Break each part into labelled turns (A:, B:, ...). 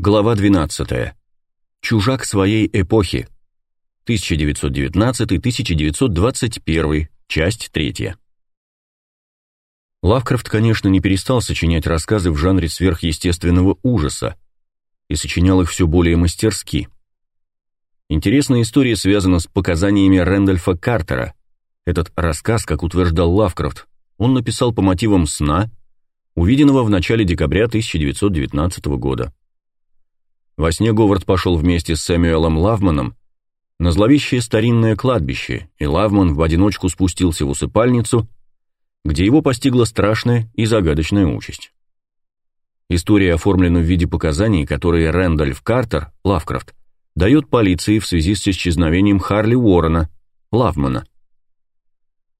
A: Глава 12. Чужак своей эпохи. 1919-1921. Часть 3. Лавкрафт, конечно, не перестал сочинять рассказы в жанре сверхъестественного ужаса и сочинял их все более мастерски. Интересная история связана с показаниями Рэндольфа Картера. Этот рассказ, как утверждал Лавкрафт, он написал по мотивам сна, увиденного в начале декабря 1919 года. Во сне Говард пошел вместе с Сэмюэлом Лавманом на зловещее старинное кладбище, и Лавман в одиночку спустился в усыпальницу, где его постигла страшная и загадочная участь. История оформлена в виде показаний, которые Рэндольф Картер, Лавкрафт, дает полиции в связи с исчезновением Харли Уоррена, Лавмана.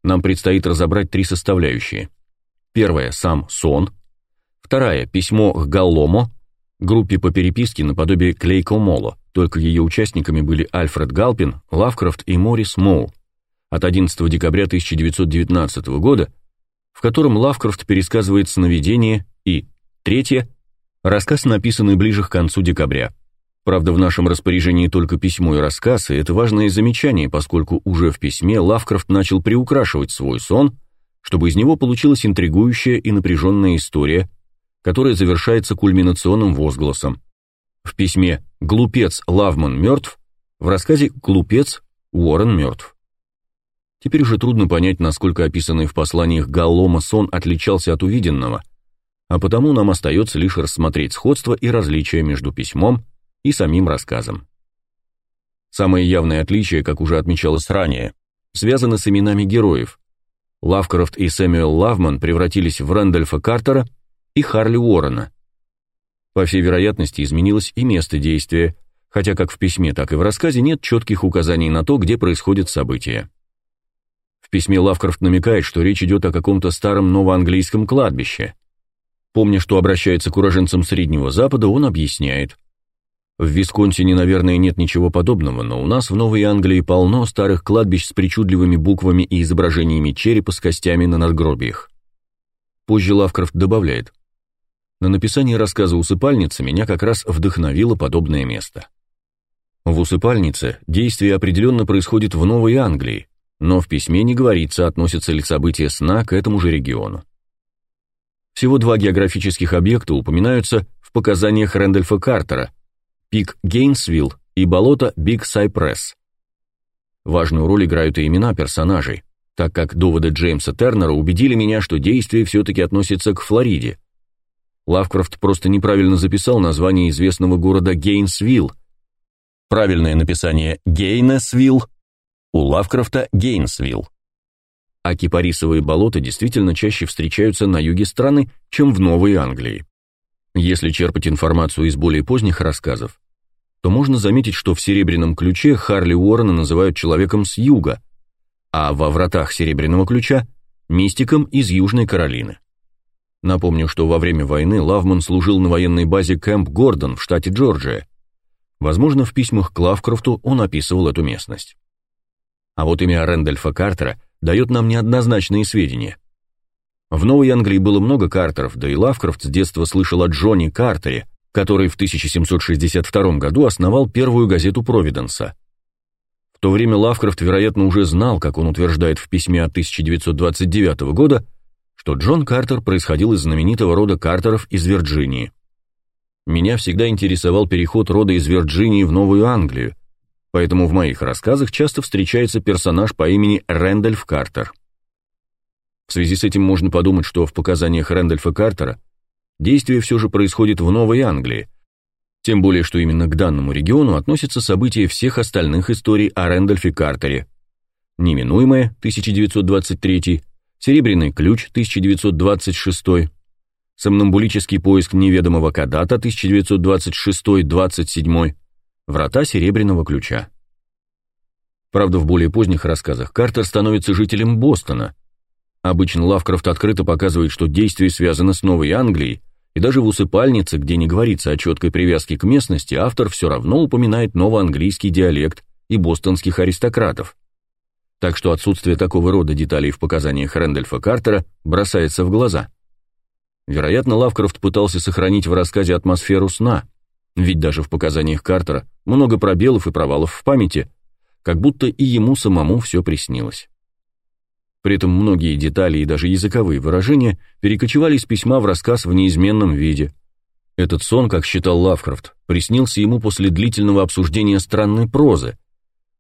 A: Нам предстоит разобрать три составляющие. Первая – сам сон. Вторая – письмо к Галломо, группе по переписке наподобие Клейкомоло, только ее участниками были Альфред Галпин, Лавкрафт и Морис Моу, от 11 декабря 1919 года, в котором Лавкрафт пересказывает сновидение и, третье, рассказ, написанный ближе к концу декабря. Правда, в нашем распоряжении только письмо и рассказ, и это важное замечание, поскольку уже в письме Лавкрафт начал приукрашивать свой сон, чтобы из него получилась интригующая и напряженная история, которое завершается кульминационным возгласом. В письме «Глупец Лавман мертв», в рассказе «Глупец Уоррен мертв». Теперь уже трудно понять, насколько описанный в посланиях Галлома сон отличался от увиденного, а потому нам остается лишь рассмотреть сходство и различия между письмом и самим рассказом. Самое явное отличие, как уже отмечалось ранее, связано с именами героев. Лавкрафт и Сэмюэл Лавман превратились в Рэндольфа Картера и Харли Уоррена. По всей вероятности, изменилось и место действия, хотя как в письме, так и в рассказе нет четких указаний на то, где происходят события. В письме Лавкрафт намекает, что речь идет о каком-то старом новоанглийском кладбище. Помня, что обращается к уроженцам Среднего Запада, он объясняет. В Висконсине, наверное, нет ничего подобного, но у нас в Новой Англии полно старых кладбищ с причудливыми буквами и изображениями черепа с костями на надгробиях. Позже Лавкрафт добавляет. На написание рассказа «Усыпальница» меня как раз вдохновило подобное место. В «Усыпальнице» действие определенно происходит в Новой Англии, но в письме не говорится, относятся ли события сна к этому же региону. Всего два географических объекта упоминаются в показаниях Рэндольфа Картера – пик Гейнсвилл и болото Биг Сайпресс. Важную роль играют и имена персонажей, так как доводы Джеймса Тернера убедили меня, что действие все-таки относится к Флориде – Лавкрафт просто неправильно записал название известного города Гейнсвилл. Правильное написание Гейнесвилл, у Лавкрафта Гейнсвилл. А кипарисовые болота действительно чаще встречаются на юге страны, чем в Новой Англии. Если черпать информацию из более поздних рассказов, то можно заметить, что в «Серебряном ключе» Харли Уоррена называют человеком с юга, а во «Вратах Серебряного ключа» – мистиком из Южной Каролины. Напомню, что во время войны Лавман служил на военной базе Кэмп Гордон в штате Джорджия. Возможно, в письмах к Лавкрафту он описывал эту местность. А вот имя Рэндольфа Картера дает нам неоднозначные сведения. В Новой Англии было много Картеров, да и Лавкрафт с детства слышал о Джонни Картере, который в 1762 году основал первую газету Провиденса. В то время Лавкрафт, вероятно, уже знал, как он утверждает в письме от 1929 года, что Джон Картер происходил из знаменитого рода Картеров из Вирджинии. Меня всегда интересовал переход рода из Вирджинии в Новую Англию, поэтому в моих рассказах часто встречается персонаж по имени Рэндольф Картер. В связи с этим можно подумать, что в показаниях Рэндольфа Картера действие все же происходит в Новой Англии, тем более, что именно к данному региону относятся события всех остальных историй о Рэндольфе Картере. Неминуемое, 1923, Серебряный ключ 1926, Сомнамбулический поиск неведомого кадата 1926-27, Врата Серебряного ключа. Правда, в более поздних рассказах Картер становится жителем Бостона. Обычно Лавкрафт открыто показывает, что действие связано с Новой Англией, и даже в усыпальнице, где не говорится о четкой привязке к местности, автор все равно упоминает новоанглийский диалект и бостонских аристократов так что отсутствие такого рода деталей в показаниях Рэндольфа Картера бросается в глаза. Вероятно, Лавкрафт пытался сохранить в рассказе атмосферу сна, Ведь даже в показаниях Картера много пробелов и провалов в памяти, как будто и ему самому все приснилось. При этом многие детали и даже языковые выражения перекочевали из письма в рассказ в неизменном виде. Этот сон, как считал Лавкрафт, приснился ему после длительного обсуждения странной прозы,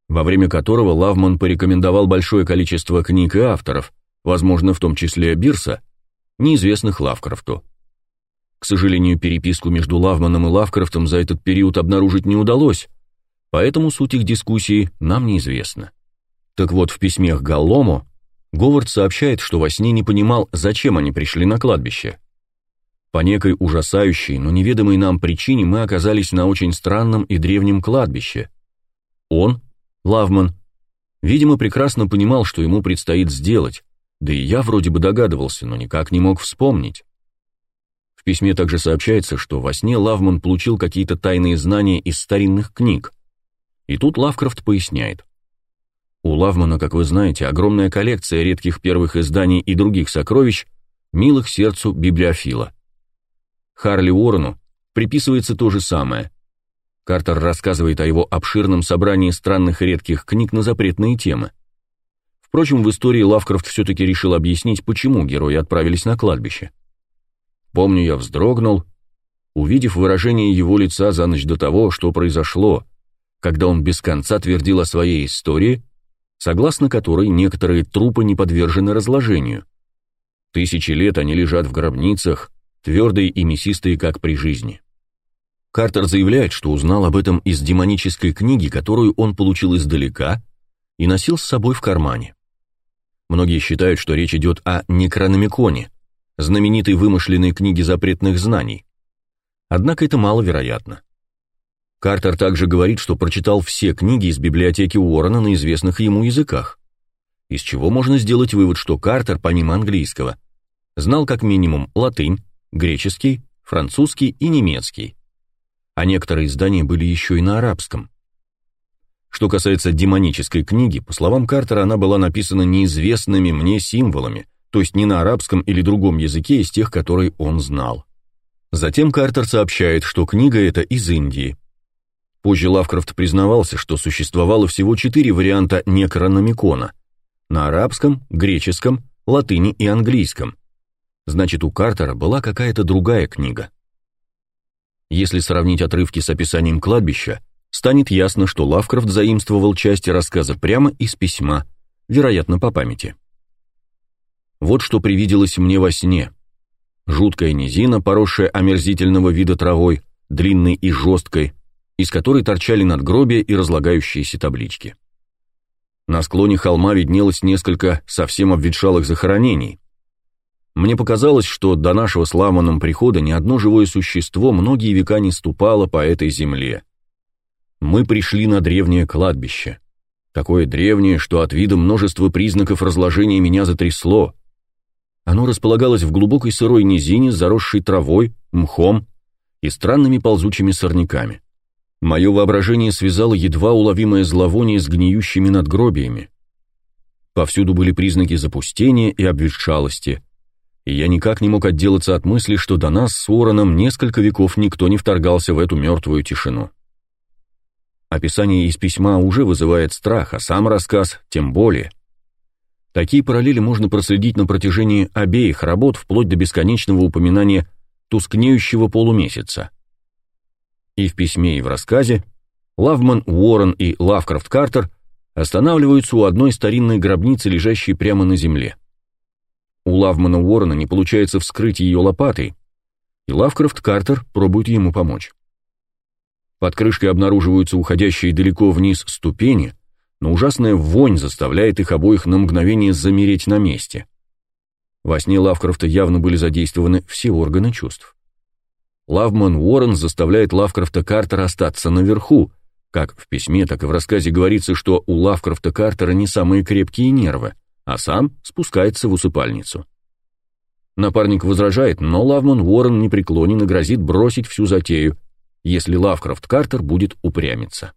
A: во время которого Лавман порекомендовал большое количество книг и авторов, возможно, в том числе Бирса, неизвестных Лавкрафту. К сожалению, переписку между Лавманом и Лавкрафтом за этот период обнаружить не удалось, поэтому суть их дискуссии нам неизвестна. Так вот, в письмах Галлому Говард сообщает, что во сне не понимал, зачем они пришли на кладбище. По некой ужасающей, но неведомой нам причине мы оказались на очень странном и древнем кладбище. Он, Лавман, видимо, прекрасно понимал, что ему предстоит сделать, да и я вроде бы догадывался, но никак не мог вспомнить. В письме также сообщается, что во сне Лавман получил какие-то тайные знания из старинных книг. И тут Лавкрафт поясняет. У Лавмана, как вы знаете, огромная коллекция редких первых изданий и других сокровищ, милых сердцу библиофила. Харли Уоррену приписывается то же самое. Картер рассказывает о его обширном собрании странных редких книг на запретные темы. Впрочем, в истории Лавкрафт все-таки решил объяснить, почему герои отправились на кладбище. Помню, я вздрогнул, увидев выражение его лица за ночь до того, что произошло, когда он без конца твердил о своей истории, согласно которой некоторые трупы не подвержены разложению. Тысячи лет они лежат в гробницах, твердые и мясистые, как при жизни. Картер заявляет, что узнал об этом из демонической книги, которую он получил издалека и носил с собой в кармане. Многие считают, что речь идет о Некрономиконе, знаменитой вымышленной книге запретных знаний. Однако это маловероятно. Картер также говорит, что прочитал все книги из библиотеки Уоррена на известных ему языках, из чего можно сделать вывод, что Картер, помимо английского, знал как минимум латынь, греческий, французский и немецкий а некоторые издания были еще и на арабском. Что касается демонической книги, по словам Картера, она была написана неизвестными мне символами, то есть не на арабском или другом языке из тех, которые он знал. Затем Картер сообщает, что книга эта из Индии. Позже Лавкрафт признавался, что существовало всего четыре варианта некрономикона – на арабском, греческом, латыни и английском. Значит, у Картера была какая-то другая книга. Если сравнить отрывки с описанием кладбища, станет ясно, что Лавкрафт заимствовал части рассказа прямо из письма, вероятно, по памяти. Вот что привиделось мне во сне. Жуткая низина, поросшая омерзительного вида травой, длинной и жесткой, из которой торчали надгробия и разлагающиеся таблички. На склоне холма виднелось несколько совсем обветшалых захоронений, мне показалось, что до нашего с Ламаном прихода ни одно живое существо многие века не ступало по этой земле. Мы пришли на древнее кладбище. Такое древнее, что от вида множества признаков разложения меня затрясло. Оно располагалось в глубокой сырой низине, заросшей травой, мхом и странными ползучими сорняками. Мое воображение связало едва уловимое зловоние с гниющими надгробиями. Повсюду были признаки запустения и обветшалости – и я никак не мог отделаться от мысли, что до нас с Уорреном несколько веков никто не вторгался в эту мертвую тишину. Описание из письма уже вызывает страх, а сам рассказ тем более. Такие параллели можно проследить на протяжении обеих работ вплоть до бесконечного упоминания тускнеющего полумесяца. И в письме, и в рассказе Лавман, Уоррен и Лавкрафт Картер останавливаются у одной старинной гробницы, лежащей прямо на земле. У Лавмана Уоррена не получается вскрыть ее лопатой, и Лавкрафт Картер пробует ему помочь. Под крышкой обнаруживаются уходящие далеко вниз ступени, но ужасная вонь заставляет их обоих на мгновение замереть на месте. Во сне Лавкрафта явно были задействованы все органы чувств. Лавман Уоррен заставляет Лавкрафта Картера остаться наверху, как в письме, так и в рассказе говорится, что у Лавкрафта Картера не самые крепкие нервы – а сам спускается в усыпальницу. Напарник возражает, но Лавман Уоррен непреклонен и грозит бросить всю затею, если Лавкрафт Картер будет упрямиться.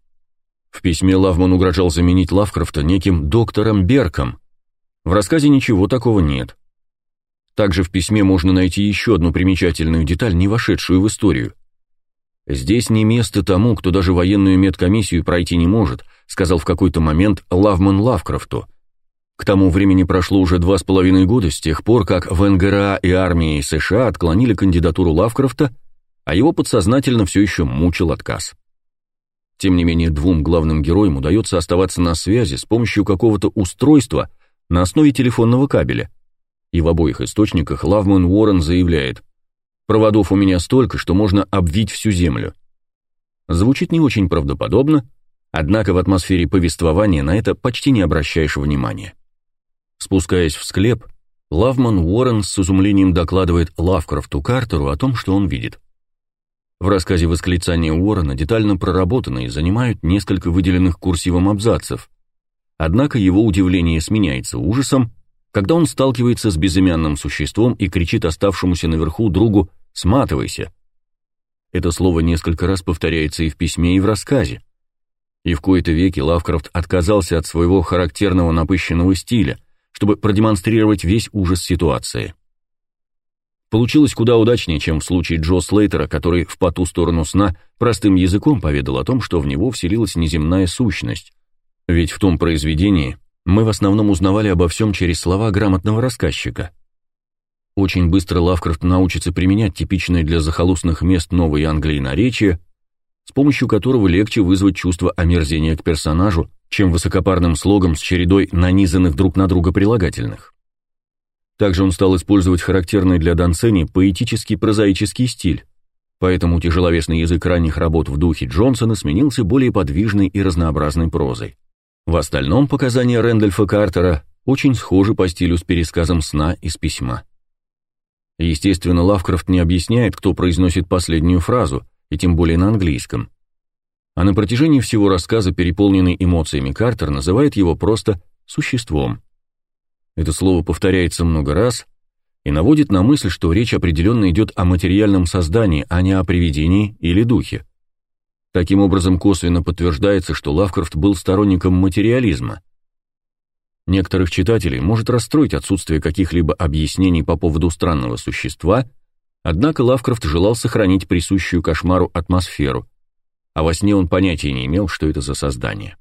A: В письме Лавман угрожал заменить Лавкрафта неким доктором Берком. В рассказе ничего такого нет. Также в письме можно найти еще одну примечательную деталь, не вошедшую в историю. «Здесь не место тому, кто даже военную медкомиссию пройти не может», сказал в какой-то момент Лавман Лавкрафту. К тому времени прошло уже два с половиной года с тех пор, как в НГРА и армии США отклонили кандидатуру Лавкрафта, а его подсознательно все еще мучил отказ. Тем не менее, двум главным героям удается оставаться на связи с помощью какого-то устройства на основе телефонного кабеля. И в обоих источниках Лавман Уоррен заявляет «Проводов у меня столько, что можно обвить всю Землю». Звучит не очень правдоподобно, однако в атмосфере повествования на это почти не обращаешь внимания. Спускаясь в склеп, Лавман Уоррен с изумлением докладывает Лавкрафту Картеру о том, что он видит. В рассказе восклицания Уоррена детально проработаны и занимают несколько выделенных курсивом абзацев. Однако его удивление сменяется ужасом, когда он сталкивается с безымянным существом и кричит оставшемуся наверху другу «сматывайся». Это слово несколько раз повторяется и в письме, и в рассказе. И в кои-то веки Лавкрафт отказался от своего характерного напыщенного стиля, чтобы продемонстрировать весь ужас ситуации. Получилось куда удачнее, чем в случае Джо Слейтера, который в по ту сторону сна простым языком поведал о том, что в него вселилась неземная сущность. Ведь в том произведении мы в основном узнавали обо всем через слова грамотного рассказчика. Очень быстро Лавкрафт научится применять типичное для захолустных мест Новой Англии наречие, с помощью которого легче вызвать чувство омерзения к персонажу, чем высокопарным слогом с чередой нанизанных друг на друга прилагательных. Также он стал использовать характерный для Дансени поэтический прозаический стиль, поэтому тяжеловесный язык ранних работ в духе Джонсона сменился более подвижной и разнообразной прозой. В остальном показания Рэндольфа Картера очень схожи по стилю с пересказом сна из письма. Естественно, Лавкрафт не объясняет, кто произносит последнюю фразу, и тем более на английском. А на протяжении всего рассказа, переполненный эмоциями Картер, называет его просто «существом». Это слово повторяется много раз и наводит на мысль, что речь определенно идет о материальном создании, а не о привидении или духе. Таким образом, косвенно подтверждается, что Лавкрафт был сторонником материализма. Некоторых читателей может расстроить отсутствие каких-либо объяснений по поводу странного существа, однако Лавкрафт желал сохранить присущую кошмару атмосферу, а во сне он понятия не имел, что это за создание.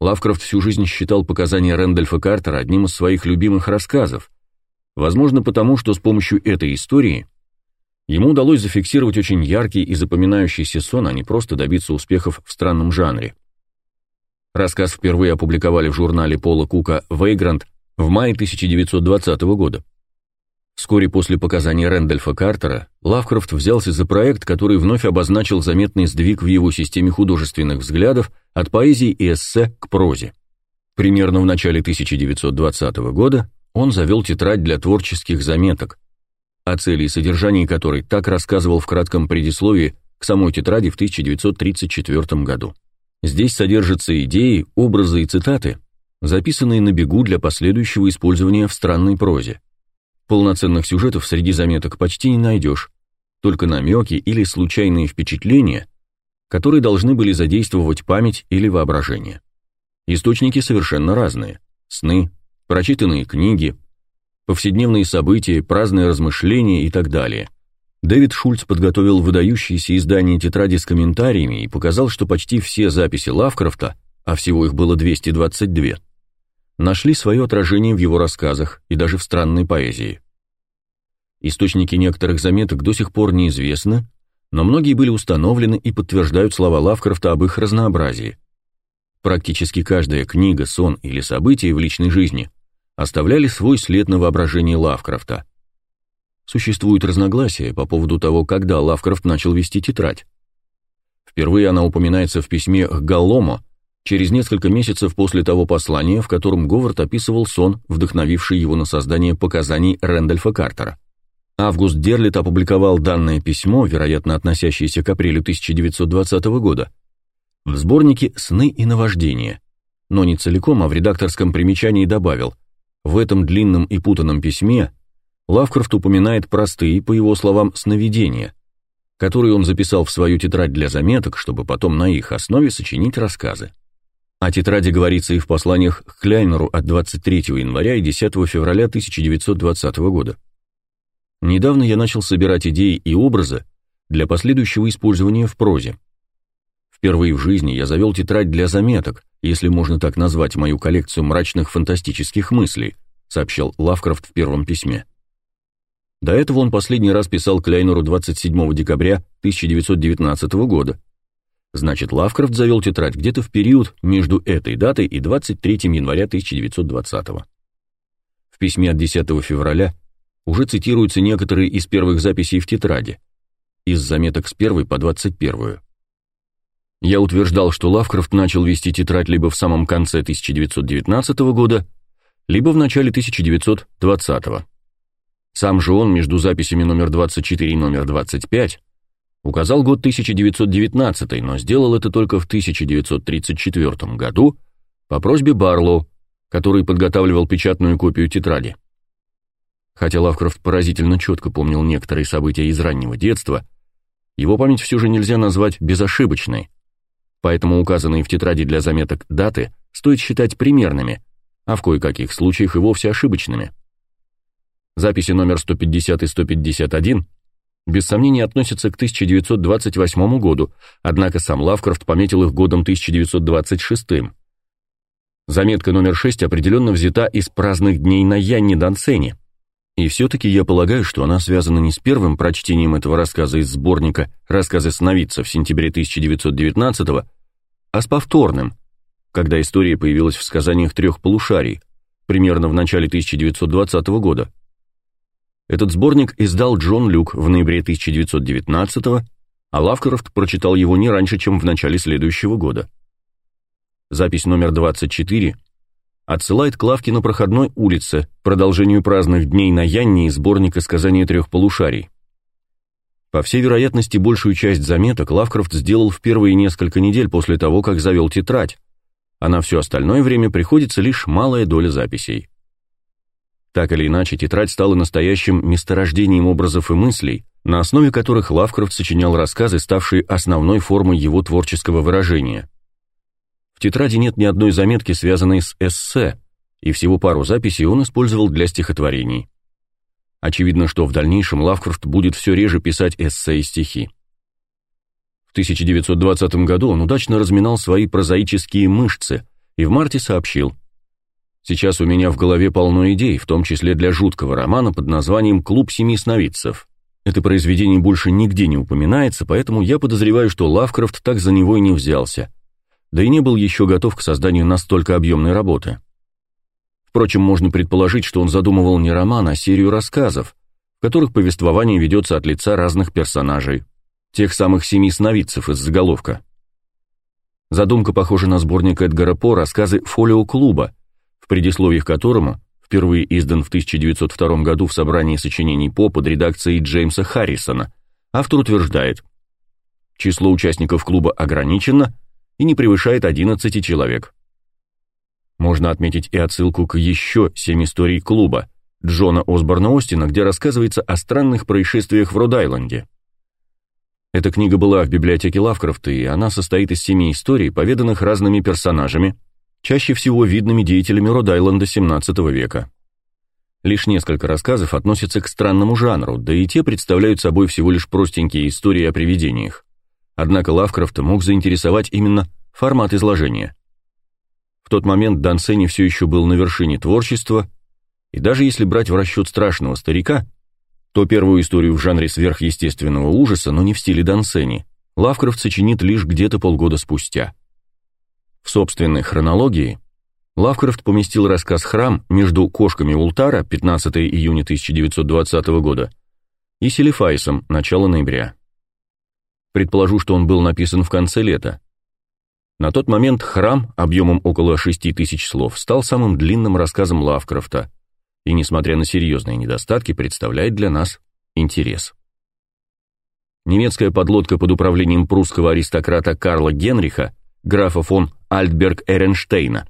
A: Лавкрафт всю жизнь считал показания Рэндольфа Картера одним из своих любимых рассказов, возможно потому, что с помощью этой истории ему удалось зафиксировать очень яркий и запоминающийся сон, а не просто добиться успехов в странном жанре. Рассказ впервые опубликовали в журнале Пола Кука «Вейгрант» в мае 1920 года. Вскоре после показаний Рэндольфа Картера Лавкрафт взялся за проект, который вновь обозначил заметный сдвиг в его системе художественных взглядов от поэзии и эссе к прозе. Примерно в начале 1920 года он завел тетрадь для творческих заметок, о цели и содержании которой так рассказывал в кратком предисловии к самой тетради в 1934 году. Здесь содержатся идеи, образы и цитаты, записанные на бегу для последующего использования в странной прозе. Полноценных сюжетов среди заметок почти не найдешь, только намеки или случайные впечатления, которые должны были задействовать память или воображение. Источники совершенно разные. Сны, прочитанные книги, повседневные события, праздные размышления и так далее. Дэвид Шульц подготовил выдающиеся издания тетради с комментариями и показал, что почти все записи Лавкрафта, а всего их было 222, нашли свое отражение в его рассказах и даже в странной поэзии. Источники некоторых заметок до сих пор неизвестны, но многие были установлены и подтверждают слова Лавкрафта об их разнообразии. Практически каждая книга, сон или событие в личной жизни оставляли свой след на воображении Лавкрафта. Существуют разногласия по поводу того, когда Лавкрафт начал вести тетрадь. Впервые она упоминается в письме к Галлому через несколько месяцев после того послания, в котором Говард описывал сон, вдохновивший его на создание показаний Рэндольфа Картера. Август Дерлит опубликовал данное письмо, вероятно, относящееся к апрелю 1920 года, в сборнике «Сны и наваждения», но не целиком, а в редакторском примечании добавил, в этом длинном и путанном письме Лавкрафт упоминает простые, по его словам, сновидения, которые он записал в свою тетрадь для заметок, чтобы потом на их основе сочинить рассказы. О тетради говорится и в посланиях к Кляйнеру от 23 января и 10 февраля 1920 года. Недавно я начал собирать идеи и образы для последующего использования в прозе. Впервые в жизни я завел тетрадь для заметок, если можно так назвать мою коллекцию мрачных фантастических мыслей, сообщал Лавкрафт в первом письме. До этого он последний раз писал Кляйнеру 27 декабря 1919 года. Значит, Лавкрафт завел тетрадь где-то в период между этой датой и 23 января 1920 В письме от 10 февраля уже цитируются некоторые из первых записей в тетради, из заметок с 1 по 21. Я утверждал, что Лавкрафт начал вести тетрадь либо в самом конце 1919 года, либо в начале 1920 -го. Сам же он между записями номер 24 и номер 25 указал год 1919, но сделал это только в 1934 году по просьбе Барлоу, который подготавливал печатную копию тетради. Хотя Лавкрафт поразительно четко помнил некоторые события из раннего детства, его память все же нельзя назвать безошибочной, поэтому указанные в тетради для заметок даты стоит считать примерными, а в кое-каких случаях и вовсе ошибочными. Записи номер 150 и 151 без сомнения относятся к 1928 году, однако сам Лавкрафт пометил их годом 1926. Заметка номер 6 определенно взята из праздных дней на Янне Дансене. И все-таки я полагаю, что она связана не с первым прочтением этого рассказа из сборника «Рассказы сновидца» в сентябре 1919 а с повторным, когда история появилась в сказаниях трех полушарий, примерно в начале 1920 года. Этот сборник издал Джон Люк в ноябре 1919 а Лавкрафт прочитал его не раньше, чем в начале следующего года. Запись номер 24 отсылает к лавке на проходной улице, продолжению праздных дней на Янне из сборника сказания трех полушарий. По всей вероятности, большую часть заметок Лавкрафт сделал в первые несколько недель после того, как завел тетрадь, а на все остальное время приходится лишь малая доля записей. Так или иначе, тетрадь стала настоящим месторождением образов и мыслей, на основе которых Лавкрафт сочинял рассказы, ставшие основной формой его творческого выражения. В тетради нет ни одной заметки, связанной с эссе, и всего пару записей он использовал для стихотворений. Очевидно, что в дальнейшем Лавкрафт будет все реже писать эссе и стихи. В 1920 году он удачно разминал свои прозаические мышцы и в марте сообщил – Сейчас у меня в голове полно идей, в том числе для жуткого романа под названием «Клуб семи сновидцев». Это произведение больше нигде не упоминается, поэтому я подозреваю, что Лавкрафт так за него и не взялся. Да и не был еще готов к созданию настолько объемной работы. Впрочем, можно предположить, что он задумывал не роман, а серию рассказов, в которых повествование ведется от лица разных персонажей, тех самых семи сновидцев из заголовка. Задумка похожа на сборник Эдгара По рассказы «Фолио клуба», предисловиях которому впервые издан в 1902 году в собрании сочинений По под редакцией Джеймса Харрисона, автор утверждает, число участников клуба ограничено и не превышает 11 человек. Можно отметить и отсылку к еще семь историй клуба Джона Осборна Остина, где рассказывается о странных происшествиях в Род-Айленде. Эта книга была в библиотеке Лавкрафта, и она состоит из семи историй, поведанных разными персонажами, чаще всего видными деятелями Род-Айленда XVII века. Лишь несколько рассказов относятся к странному жанру, да и те представляют собой всего лишь простенькие истории о привидениях. Однако Лавкрафта мог заинтересовать именно формат изложения. В тот момент Дансени все еще был на вершине творчества, и даже если брать в расчет страшного старика, то первую историю в жанре сверхъестественного ужаса, но не в стиле Дансени, Лавкрафт сочинит лишь где-то полгода спустя – в собственной хронологии Лавкрафт поместил рассказ «Храм» между «Кошками Ултара» 15 июня 1920 года и «Селифайсом» начало ноября. Предположу, что он был написан в конце лета. На тот момент «Храм» объемом около 6 тысяч слов стал самым длинным рассказом Лавкрафта и, несмотря на серьезные недостатки, представляет для нас интерес. Немецкая подлодка под управлением прусского аристократа Карла Генриха графа фон Альтберг-Эренштейна,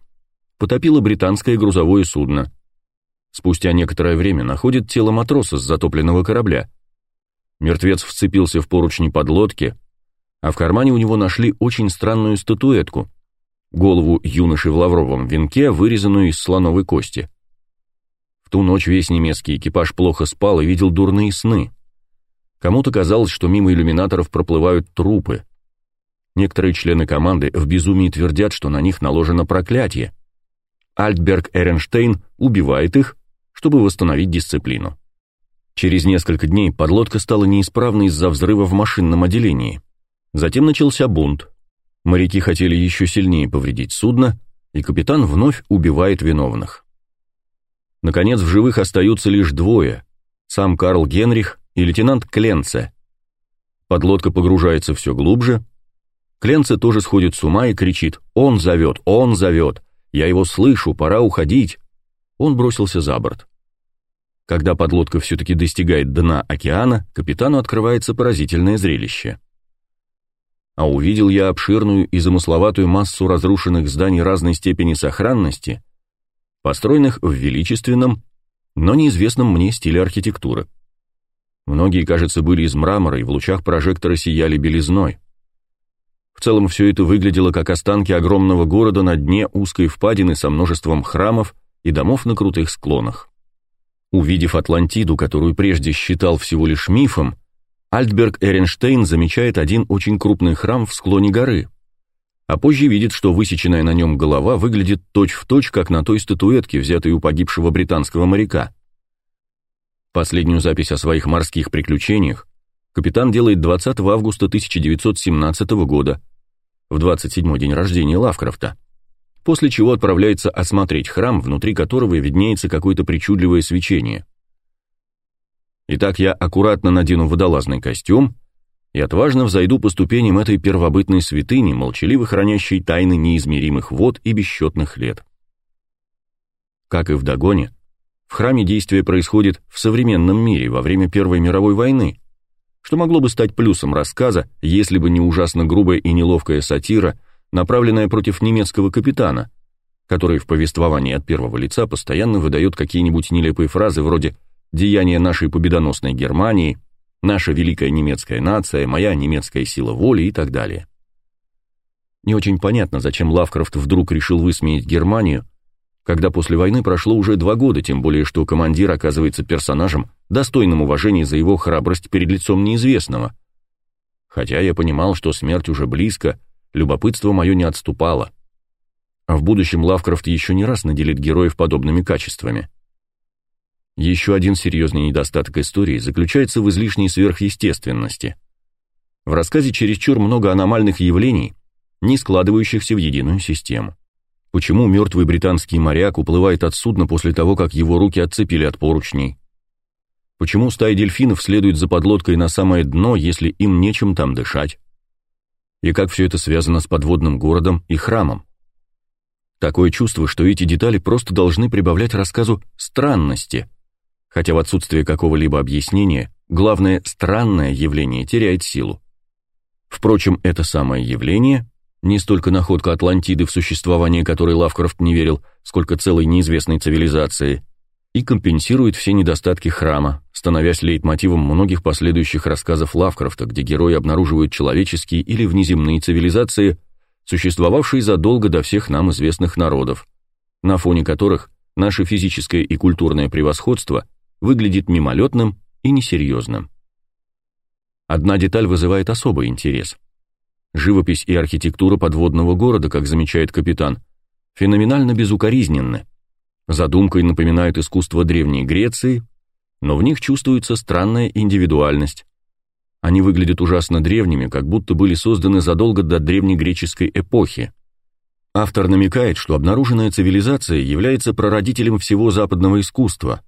A: потопило британское грузовое судно. Спустя некоторое время находит тело матроса с затопленного корабля. Мертвец вцепился в поручни подлодки, а в кармане у него нашли очень странную статуэтку, голову юноши в лавровом венке, вырезанную из слоновой кости. В ту ночь весь немецкий экипаж плохо спал и видел дурные сны. Кому-то казалось, что мимо иллюминаторов проплывают трупы. Некоторые члены команды в безумии твердят, что на них наложено проклятие. Альтберг Эренштейн убивает их, чтобы восстановить дисциплину. Через несколько дней подлодка стала неисправной из-за взрыва в машинном отделении. Затем начался бунт. Моряки хотели еще сильнее повредить судно, и капитан вновь убивает виновных. Наконец, в живых остаются лишь двое – сам Карл Генрих и лейтенант Кленце. Подлодка погружается все глубже. Кленце тоже сходит с ума и кричит «Он зовет! Он зовет! Я его слышу! Пора уходить!» Он бросился за борт. Когда подлодка все-таки достигает дна океана, капитану открывается поразительное зрелище. А увидел я обширную и замысловатую массу разрушенных зданий разной степени сохранности, построенных в величественном, но неизвестном мне стиле архитектуры. Многие, кажется, были из мрамора и в лучах прожектора сияли белизной. В целом все это выглядело как останки огромного города на дне узкой впадины со множеством храмов и домов на крутых склонах. Увидев Атлантиду, которую прежде считал всего лишь мифом, Альтберг Эренштейн замечает один очень крупный храм в склоне горы, а позже видит, что высеченная на нем голова выглядит точь-в-точь, точь, как на той статуэтке, взятой у погибшего британского моряка. Последнюю запись о своих морских приключениях капитан делает 20 августа 1917 года, в 27-й день рождения Лавкрафта, после чего отправляется осмотреть храм, внутри которого виднеется какое-то причудливое свечение. Итак, я аккуратно надену водолазный костюм и отважно взойду по ступеням этой первобытной святыни, молчаливо хранящей тайны неизмеримых вод и бесчетных лет. Как и в Дагоне, в храме действие происходит в современном мире во время Первой мировой войны, что могло бы стать плюсом рассказа, если бы не ужасно грубая и неловкая сатира, направленная против немецкого капитана, который в повествовании от первого лица постоянно выдает какие-нибудь нелепые фразы вроде «деяния нашей победоносной Германии», «наша великая немецкая нация», «моя немецкая сила воли» и так далее. Не очень понятно, зачем Лавкрафт вдруг решил высмеять Германию, когда после войны прошло уже два года, тем более что командир оказывается персонажем, достойным уважения за его храбрость перед лицом неизвестного. Хотя я понимал, что смерть уже близко, любопытство мое не отступало. А в будущем Лавкрафт еще не раз наделит героев подобными качествами. Еще один серьезный недостаток истории заключается в излишней сверхъестественности. В рассказе чересчур много аномальных явлений, не складывающихся в единую систему. Почему мертвый британский моряк уплывает от судна после того, как его руки отцепили от поручней? Почему стая дельфинов следует за подлодкой на самое дно, если им нечем там дышать? И как все это связано с подводным городом и храмом? Такое чувство, что эти детали просто должны прибавлять рассказу странности, хотя в отсутствие какого-либо объяснения главное странное явление теряет силу. Впрочем, это самое явление не столько находка Атлантиды, в существование которой Лавкрафт не верил, сколько целой неизвестной цивилизации, и компенсирует все недостатки храма, становясь лейтмотивом многих последующих рассказов Лавкрафта, где герои обнаруживают человеческие или внеземные цивилизации, существовавшие задолго до всех нам известных народов, на фоне которых наше физическое и культурное превосходство выглядит мимолетным и несерьезным. Одна деталь вызывает особый интерес – Живопись и архитектура подводного города, как замечает капитан, феноменально безукоризненны. Задумкой напоминают искусство Древней Греции, но в них чувствуется странная индивидуальность. Они выглядят ужасно древними, как будто были созданы задолго до древнегреческой эпохи. Автор намекает, что обнаруженная цивилизация является прародителем всего западного искусства,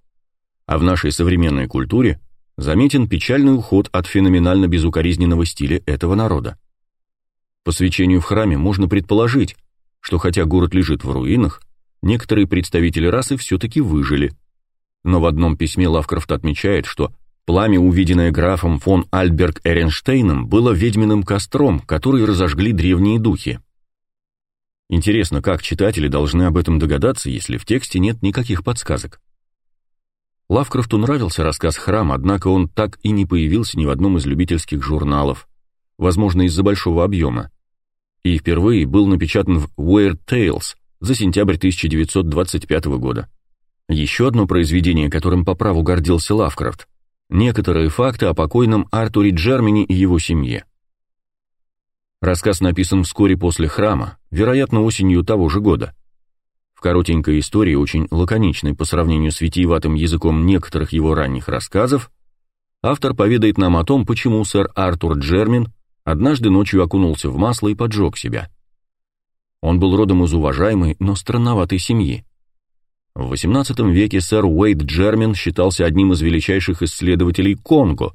A: а в нашей современной культуре заметен печальный уход от феноменально безукоризненного стиля этого народа. По свечению в храме можно предположить, что хотя город лежит в руинах, некоторые представители расы все-таки выжили. Но в одном письме Лавкрафт отмечает, что пламя, увиденное графом фон Альберг Эренштейном, было ведьминым костром, который разожгли древние духи. Интересно, как читатели должны об этом догадаться, если в тексте нет никаких подсказок. Лавкрафту нравился рассказ «Храм», однако он так и не появился ни в одном из любительских журналов, возможно, из-за большого объема, и впервые был напечатан в Weird Tales за сентябрь 1925 года. Еще одно произведение, которым по праву гордился Лавкрафт, некоторые факты о покойном Артуре Джермини и его семье. Рассказ написан вскоре после храма, вероятно, осенью того же года. В коротенькой истории, очень лаконичной по сравнению с витиеватым языком некоторых его ранних рассказов, автор поведает нам о том, почему сэр Артур Джермин однажды ночью окунулся в масло и поджег себя. Он был родом из уважаемой, но странноватой семьи. В XVIII веке сэр Уэйд Джермин считался одним из величайших исследователей Конго,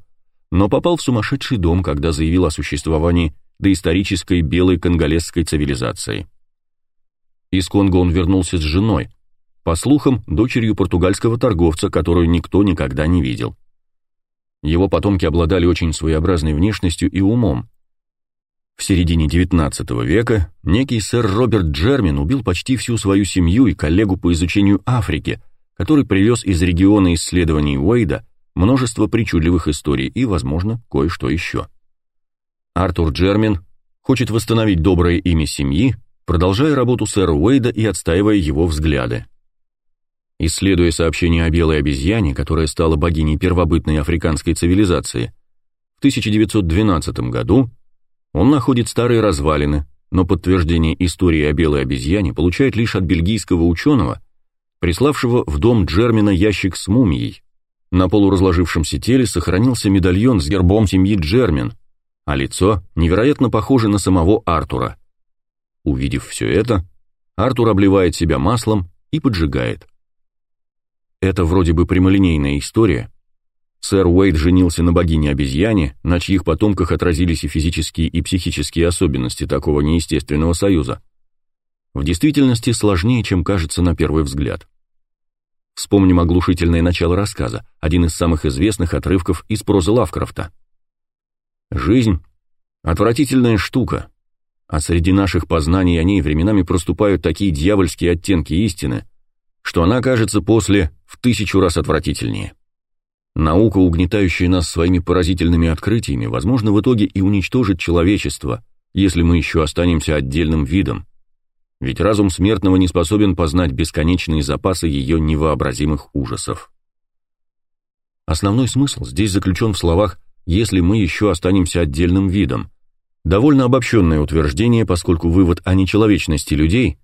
A: но попал в сумасшедший дом, когда заявил о существовании доисторической белой конголезской цивилизации. Из Конго он вернулся с женой, по слухам, дочерью португальского торговца, которую никто никогда не видел. Его потомки обладали очень своеобразной внешностью и умом. В середине XIX века некий сэр Роберт Джермин убил почти всю свою семью и коллегу по изучению Африки, который привез из региона исследований Уэйда множество причудливых историй и, возможно, кое-что еще. Артур Джермин хочет восстановить доброе имя семьи, продолжая работу сэра Уэйда и отстаивая его взгляды. Исследуя сообщение о белой обезьяне, которая стала богиней первобытной африканской цивилизации, в 1912 году он находит старые развалины, но подтверждение истории о белой обезьяне получает лишь от бельгийского ученого, приславшего в дом Джермина ящик с мумией. На полуразложившемся теле сохранился медальон с гербом семьи Джермин, а лицо невероятно похоже на самого Артура. Увидев все это, Артур обливает себя маслом и поджигает. Это вроде бы прямолинейная история. Сэр Уэйд женился на богине-обезьяне, на чьих потомках отразились и физические, и психические особенности такого неестественного союза. В действительности сложнее, чем кажется на первый взгляд. Вспомним оглушительное начало рассказа, один из самых известных отрывков из прозы Лавкрафта. Жизнь — отвратительная штука, а среди наших познаний о ней временами проступают такие дьявольские оттенки истины, что она кажется после в тысячу раз отвратительнее. Наука, угнетающая нас своими поразительными открытиями, возможно, в итоге и уничтожит человечество, если мы еще останемся отдельным видом, ведь разум смертного не способен познать бесконечные запасы ее невообразимых ужасов. Основной смысл здесь заключен в словах если мы еще останемся отдельным видом. Довольно обобщенное утверждение, поскольку вывод о нечеловечности людей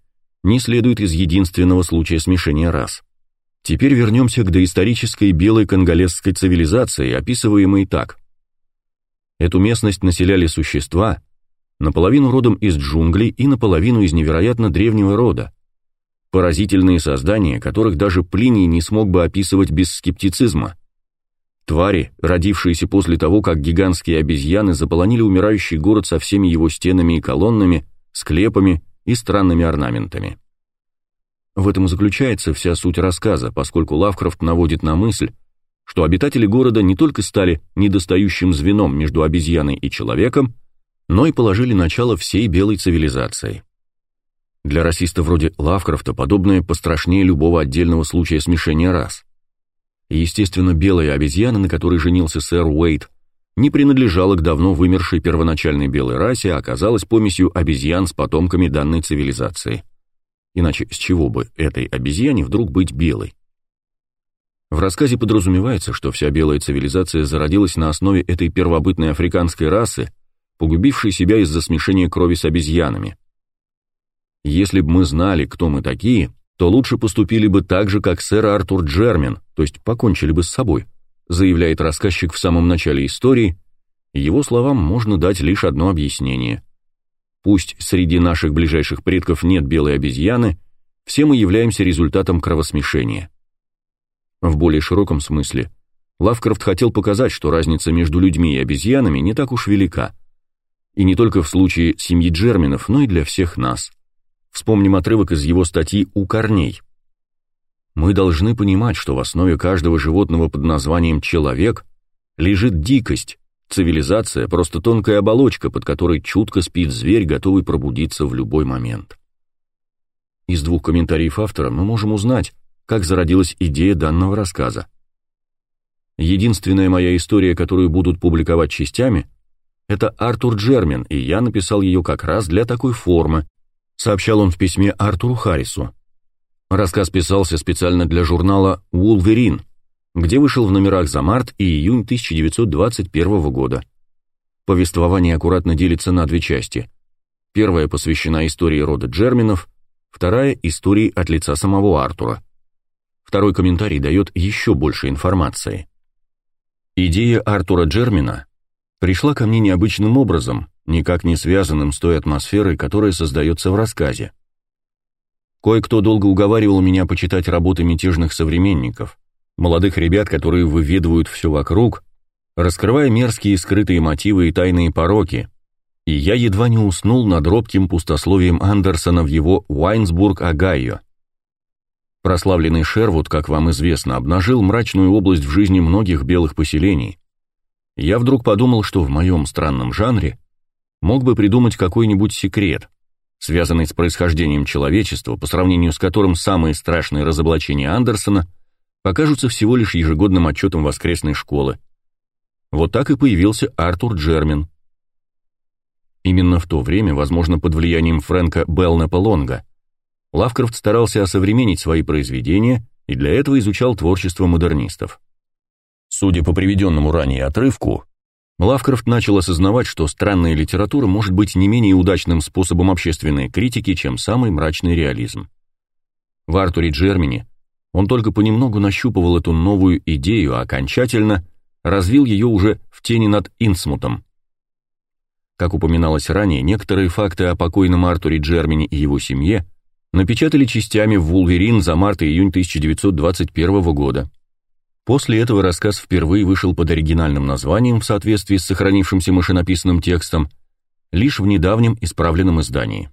A: не следует из единственного случая смешения рас. Теперь вернемся к доисторической белой конголезской цивилизации, описываемой так. Эту местность населяли существа, наполовину родом из джунглей и наполовину из невероятно древнего рода. Поразительные создания, которых даже Плиний не смог бы описывать без скептицизма – Твари, родившиеся после того, как гигантские обезьяны заполонили умирающий город со всеми его стенами и колоннами, склепами и странными орнаментами. В этом и заключается вся суть рассказа, поскольку Лавкрафт наводит на мысль, что обитатели города не только стали недостающим звеном между обезьяной и человеком, но и положили начало всей белой цивилизации. Для расиста вроде Лавкрафта подобное пострашнее любого отдельного случая смешения рас. Естественно, белая обезьяна, на которой женился сэр Уэйт, не принадлежала к давно вымершей первоначальной белой расе, а оказалась помесью обезьян с потомками данной цивилизации. Иначе с чего бы этой обезьяне вдруг быть белой? В рассказе подразумевается, что вся белая цивилизация зародилась на основе этой первобытной африканской расы, погубившей себя из-за смешения крови с обезьянами. Если бы мы знали, кто мы такие, то лучше поступили бы так же, как сэр Артур Джермин, то есть покончили бы с собой, заявляет рассказчик в самом начале истории, его словам можно дать лишь одно объяснение. Пусть среди наших ближайших предков нет белой обезьяны, все мы являемся результатом кровосмешения. В более широком смысле, Лавкрафт хотел показать, что разница между людьми и обезьянами не так уж велика. И не только в случае семьи Джерминов, но и для всех нас – Вспомним отрывок из его статьи «У корней». Мы должны понимать, что в основе каждого животного под названием «человек» лежит дикость, цивилизация, просто тонкая оболочка, под которой чутко спит зверь, готовый пробудиться в любой момент. Из двух комментариев автора мы можем узнать, как зародилась идея данного рассказа. Единственная моя история, которую будут публиковать частями, это Артур Джермин, и я написал ее как раз для такой формы, сообщал он в письме Артуру Харрису. Рассказ писался специально для журнала «Вулверин», где вышел в номерах за март и июнь 1921 года. Повествование аккуратно делится на две части. Первая посвящена истории рода Джерминов, вторая – истории от лица самого Артура. Второй комментарий дает еще больше информации. Идея Артура Джермина пришла ко мне необычным образом, никак не связанным с той атмосферой, которая создается в рассказе. Кое-кто долго уговаривал меня почитать работы мятежных современников, молодых ребят, которые выведывают все вокруг, раскрывая мерзкие скрытые мотивы и тайные пороки, и я едва не уснул над робким пустословием Андерсона в его «Уайнсбург, Огайо». Прославленный Шервуд, как вам известно, обнажил мрачную область в жизни многих белых поселений. Я вдруг подумал, что в моем странном жанре мог бы придумать какой-нибудь секрет, связанный с происхождением человечества, по сравнению с которым самые страшные разоблачения Андерсона покажутся всего лишь ежегодным отчетом воскресной школы. Вот так и появился Артур Джермин. Именно в то время, возможно, под влиянием Фрэнка Белнепа Лонга, Лавкрафт старался осовременить свои произведения и для этого изучал творчество модернистов. Судя по приведенному ранее отрывку, Лавкрафт начал осознавать, что странная литература может быть не менее удачным способом общественной критики, чем самый мрачный реализм. В Артуре Джермине он только понемногу нащупывал эту новую идею, а окончательно развил ее уже в тени над Инсмутом. Как упоминалось ранее, некоторые факты о покойном Артуре Джермине и его семье напечатали частями в «Вулверин» за март и июнь 1921 года. После этого рассказ впервые вышел под оригинальным названием в соответствии с сохранившимся машинописным текстом лишь в недавнем исправленном издании.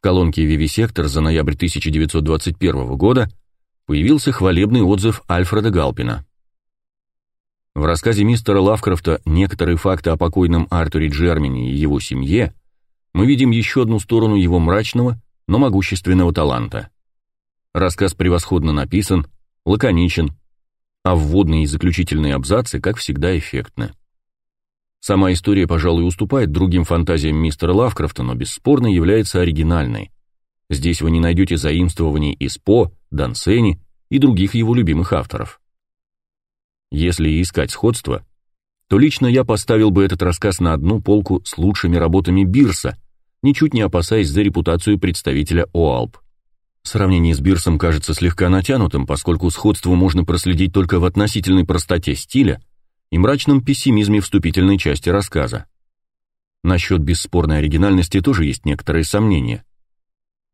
A: В колонке «Вивисектор» за ноябрь 1921 года появился хвалебный отзыв Альфреда Галпина. В рассказе мистера Лавкрафта «Некоторые факты о покойном Артуре Джермине и его семье» мы видим еще одну сторону его мрачного, но могущественного таланта. Рассказ превосходно написан, лаконичен, а вводные и заключительные абзацы, как всегда, эффектны. Сама история, пожалуй, уступает другим фантазиям мистера Лавкрафта, но бесспорно является оригинальной. Здесь вы не найдете заимствований из По, Дансени и других его любимых авторов. Если искать сходство, то лично я поставил бы этот рассказ на одну полку с лучшими работами Бирса, ничуть не опасаясь за репутацию представителя ОАЛП. Сравнение с Бирсом кажется слегка натянутым, поскольку сходство можно проследить только в относительной простоте стиля и мрачном пессимизме вступительной части рассказа. Насчет бесспорной оригинальности тоже есть некоторые сомнения.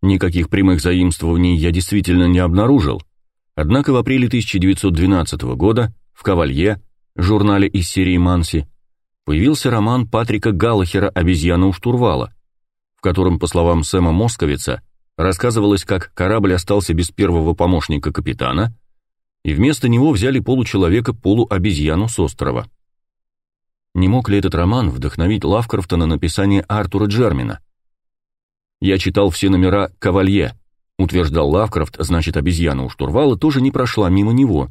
A: Никаких прямых заимствований я действительно не обнаружил, однако в апреле 1912 года в «Кавалье», журнале из серии «Манси», появился роман Патрика Галлахера «Обезьяна у штурвала», в котором, по словам Сэма Московица, рассказывалось, как корабль остался без первого помощника капитана, и вместо него взяли получеловека-полуобезьяну с острова. Не мог ли этот роман вдохновить Лавкрафта на написание Артура Джермина? Я читал все номера «Кавалье», утверждал Лавкрафт, значит, обезьяна у штурвала тоже не прошла мимо него.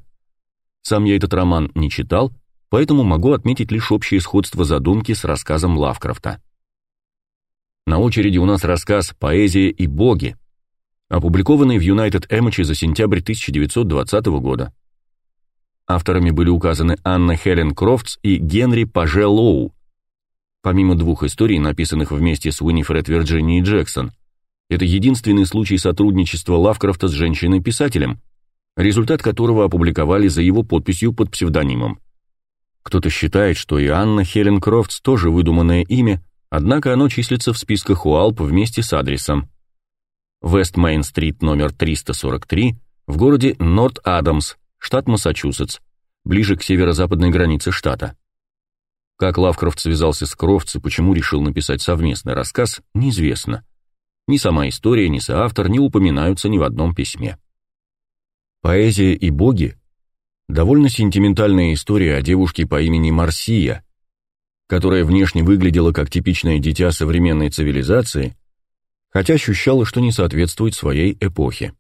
A: Сам я этот роман не читал, поэтому могу отметить лишь общее сходство задумки с рассказом Лавкрафта. На очереди у нас рассказ «Поэзия и боги», опубликованный в United Эмочи за сентябрь 1920 года. Авторами были указаны Анна Хелен Крофтс и Генри Паже Лоу. Помимо двух историй, написанных вместе с Уинифред Вирджинией Джексон, это единственный случай сотрудничества Лавкрафта с женщиной-писателем, результат которого опубликовали за его подписью под псевдонимом. Кто-то считает, что и Анна Хелен Крофтс тоже выдуманное имя, Однако оно числится в списках УАЛП вместе с адресом Вест-Мейн-стрит номер 343 в городе Норт-Адамс, штат Массачусетс, ближе к северо-западной границе штата. Как Лавкрафт связался с Крофтс и почему решил написать совместный рассказ, неизвестно. Ни сама история, ни соавтор не упоминаются ни в одном письме. Поэзия и боги — довольно сентиментальная история о девушке по имени Марсия, которая внешне выглядела как типичное дитя современной цивилизации, хотя ощущала, что не соответствует своей эпохе.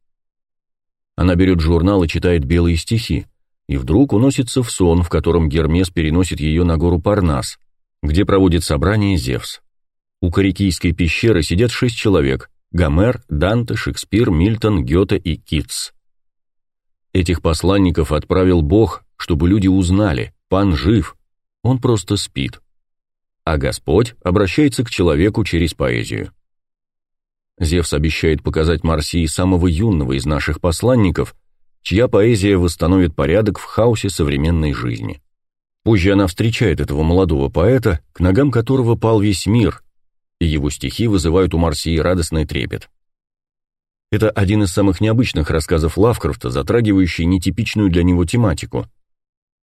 A: Она берет журнал и читает белые стихи, и вдруг уносится в сон, в котором Гермес переносит ее на гору Парнас, где проводит собрание Зевс. У Корикийской пещеры сидят шесть человек – Гомер, Данте, Шекспир, Мильтон, Гёте и Китс. Этих посланников отправил Бог, чтобы люди узнали, пан жив, он просто спит. А Господь обращается к человеку через поэзию. Зевс обещает показать Марсии самого юного из наших посланников, чья поэзия восстановит порядок в хаосе современной жизни. Позже она встречает этого молодого поэта, к ногам которого пал весь мир, и его стихи вызывают у Марсии радостный трепет. Это один из самых необычных рассказов Лавкрафта, затрагивающий нетипичную для него тематику.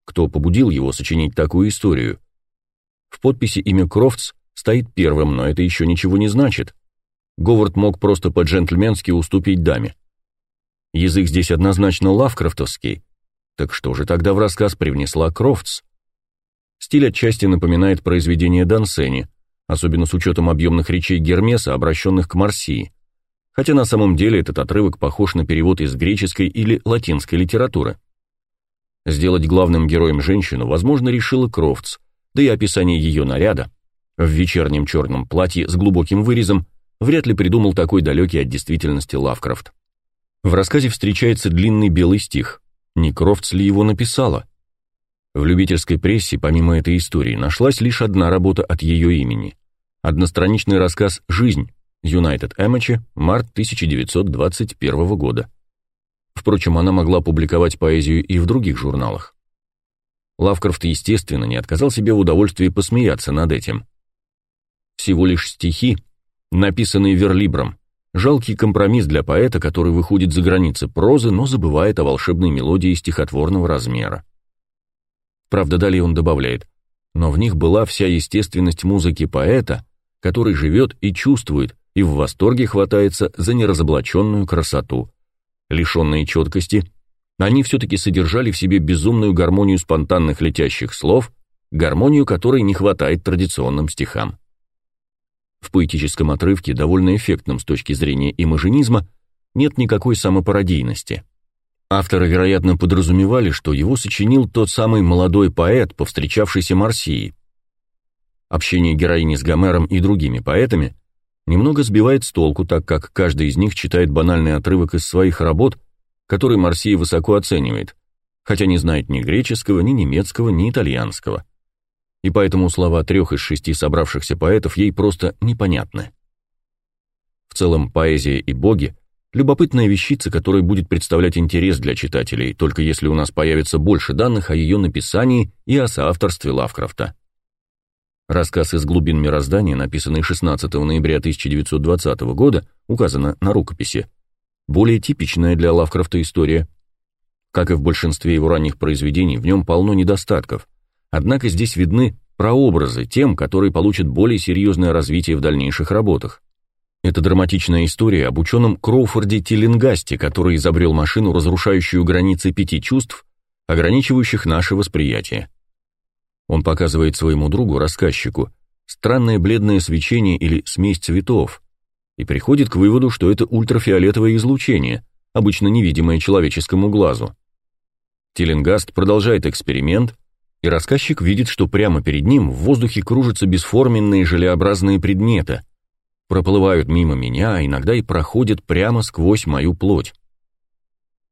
A: Кто побудил его сочинить такую историю? В подписи имя Крофтс стоит первым, но это еще ничего не значит. Говард мог просто по-джентльменски уступить даме. Язык здесь однозначно лавкрафтовский. Так что же тогда в рассказ привнесла Крофтс? Стиль отчасти напоминает произведение Дансени, особенно с учетом объемных речей Гермеса, обращенных к Марсии. Хотя на самом деле этот отрывок похож на перевод из греческой или латинской литературы. Сделать главным героем женщину, возможно, решила Крофтс, да и описание ее наряда в вечернем черном платье с глубоким вырезом вряд ли придумал такой далекий от действительности Лавкрафт. В рассказе встречается длинный белый стих. Не Крофтс ли его написала? В любительской прессе, помимо этой истории, нашлась лишь одна работа от ее имени. Одностраничный рассказ «Жизнь» United Amateur, март 1921 года. Впрочем, она могла публиковать поэзию и в других журналах. Лавкрафт, естественно, не отказал себе в удовольствии посмеяться над этим. Всего лишь стихи, написанные верлибром, жалкий компромисс для поэта, который выходит за границы прозы, но забывает о волшебной мелодии стихотворного размера. Правда, далее он добавляет, но в них была вся естественность музыки поэта, который живет и чувствует, и в восторге хватается за неразоблаченную красоту. Лишенные четкости, они все-таки содержали в себе безумную гармонию спонтанных летящих слов, гармонию которой не хватает традиционным стихам. В поэтическом отрывке, довольно эффектном с точки зрения имажинизма, нет никакой самопародийности. Авторы, вероятно, подразумевали, что его сочинил тот самый молодой поэт, повстречавшийся Марсии. Общение героини с Гомером и другими поэтами немного сбивает с толку, так как каждый из них читает банальный отрывок из своих работ, который Марсия высоко оценивает, хотя не знает ни греческого, ни немецкого, ни итальянского и поэтому слова трех из шести собравшихся поэтов ей просто непонятны. В целом, поэзия и боги — любопытная вещица, которая будет представлять интерес для читателей, только если у нас появится больше данных о ее написании и о соавторстве Лавкрафта. Рассказ из глубин мироздания, написанный 16 ноября 1920 года, указано на рукописи, более типичная для Лавкрафта история. Как и в большинстве его ранних произведений, в нем полно недостатков, Однако здесь видны прообразы тем, которые получат более серьезное развитие в дальнейших работах. Это драматичная история об ученом Кроуфорде Тиллингасте, который изобрел машину, разрушающую границы пяти чувств, ограничивающих наше восприятие. Он показывает своему другу, рассказчику, странное бледное свечение или смесь цветов, и приходит к выводу, что это ультрафиолетовое излучение, обычно невидимое человеческому глазу. Тиллингаст продолжает эксперимент, и рассказчик видит, что прямо перед ним в воздухе кружатся бесформенные желеобразные предметы, проплывают мимо меня, а иногда и проходят прямо сквозь мою плоть.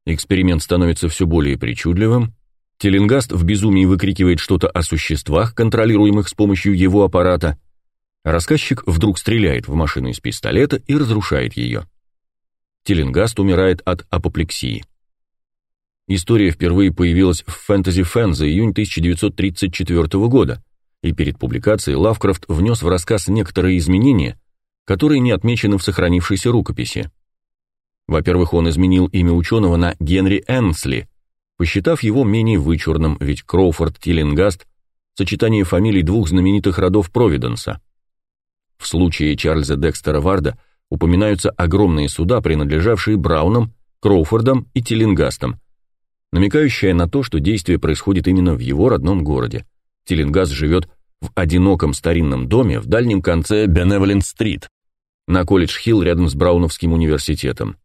A: Эксперимент становится все более причудливым, Теленгаст в безумии выкрикивает что-то о существах, контролируемых с помощью его аппарата, рассказчик вдруг стреляет в машину из пистолета и разрушает ее. Теленгаст умирает от апоплексии. История впервые появилась в Fantasy Fan за июнь 1934 года, и перед публикацией Лавкрафт внес в рассказ некоторые изменения, которые не отмечены в сохранившейся рукописи. Во-первых, он изменил имя ученого на Генри Энсли, посчитав его менее вычурным, ведь Кроуфорд Тиллингаст – сочетание фамилий двух знаменитых родов Провиденса. В случае Чарльза Декстера Варда упоминаются огромные суда, принадлежавшие Браунам, Кроуфордам и Тиллингастам, намекающая на то, что действие происходит именно в его родном городе. Тиллингас живет в одиноком старинном доме в дальнем конце Беневолент-стрит, на Колледж-Хилл рядом с Брауновским университетом.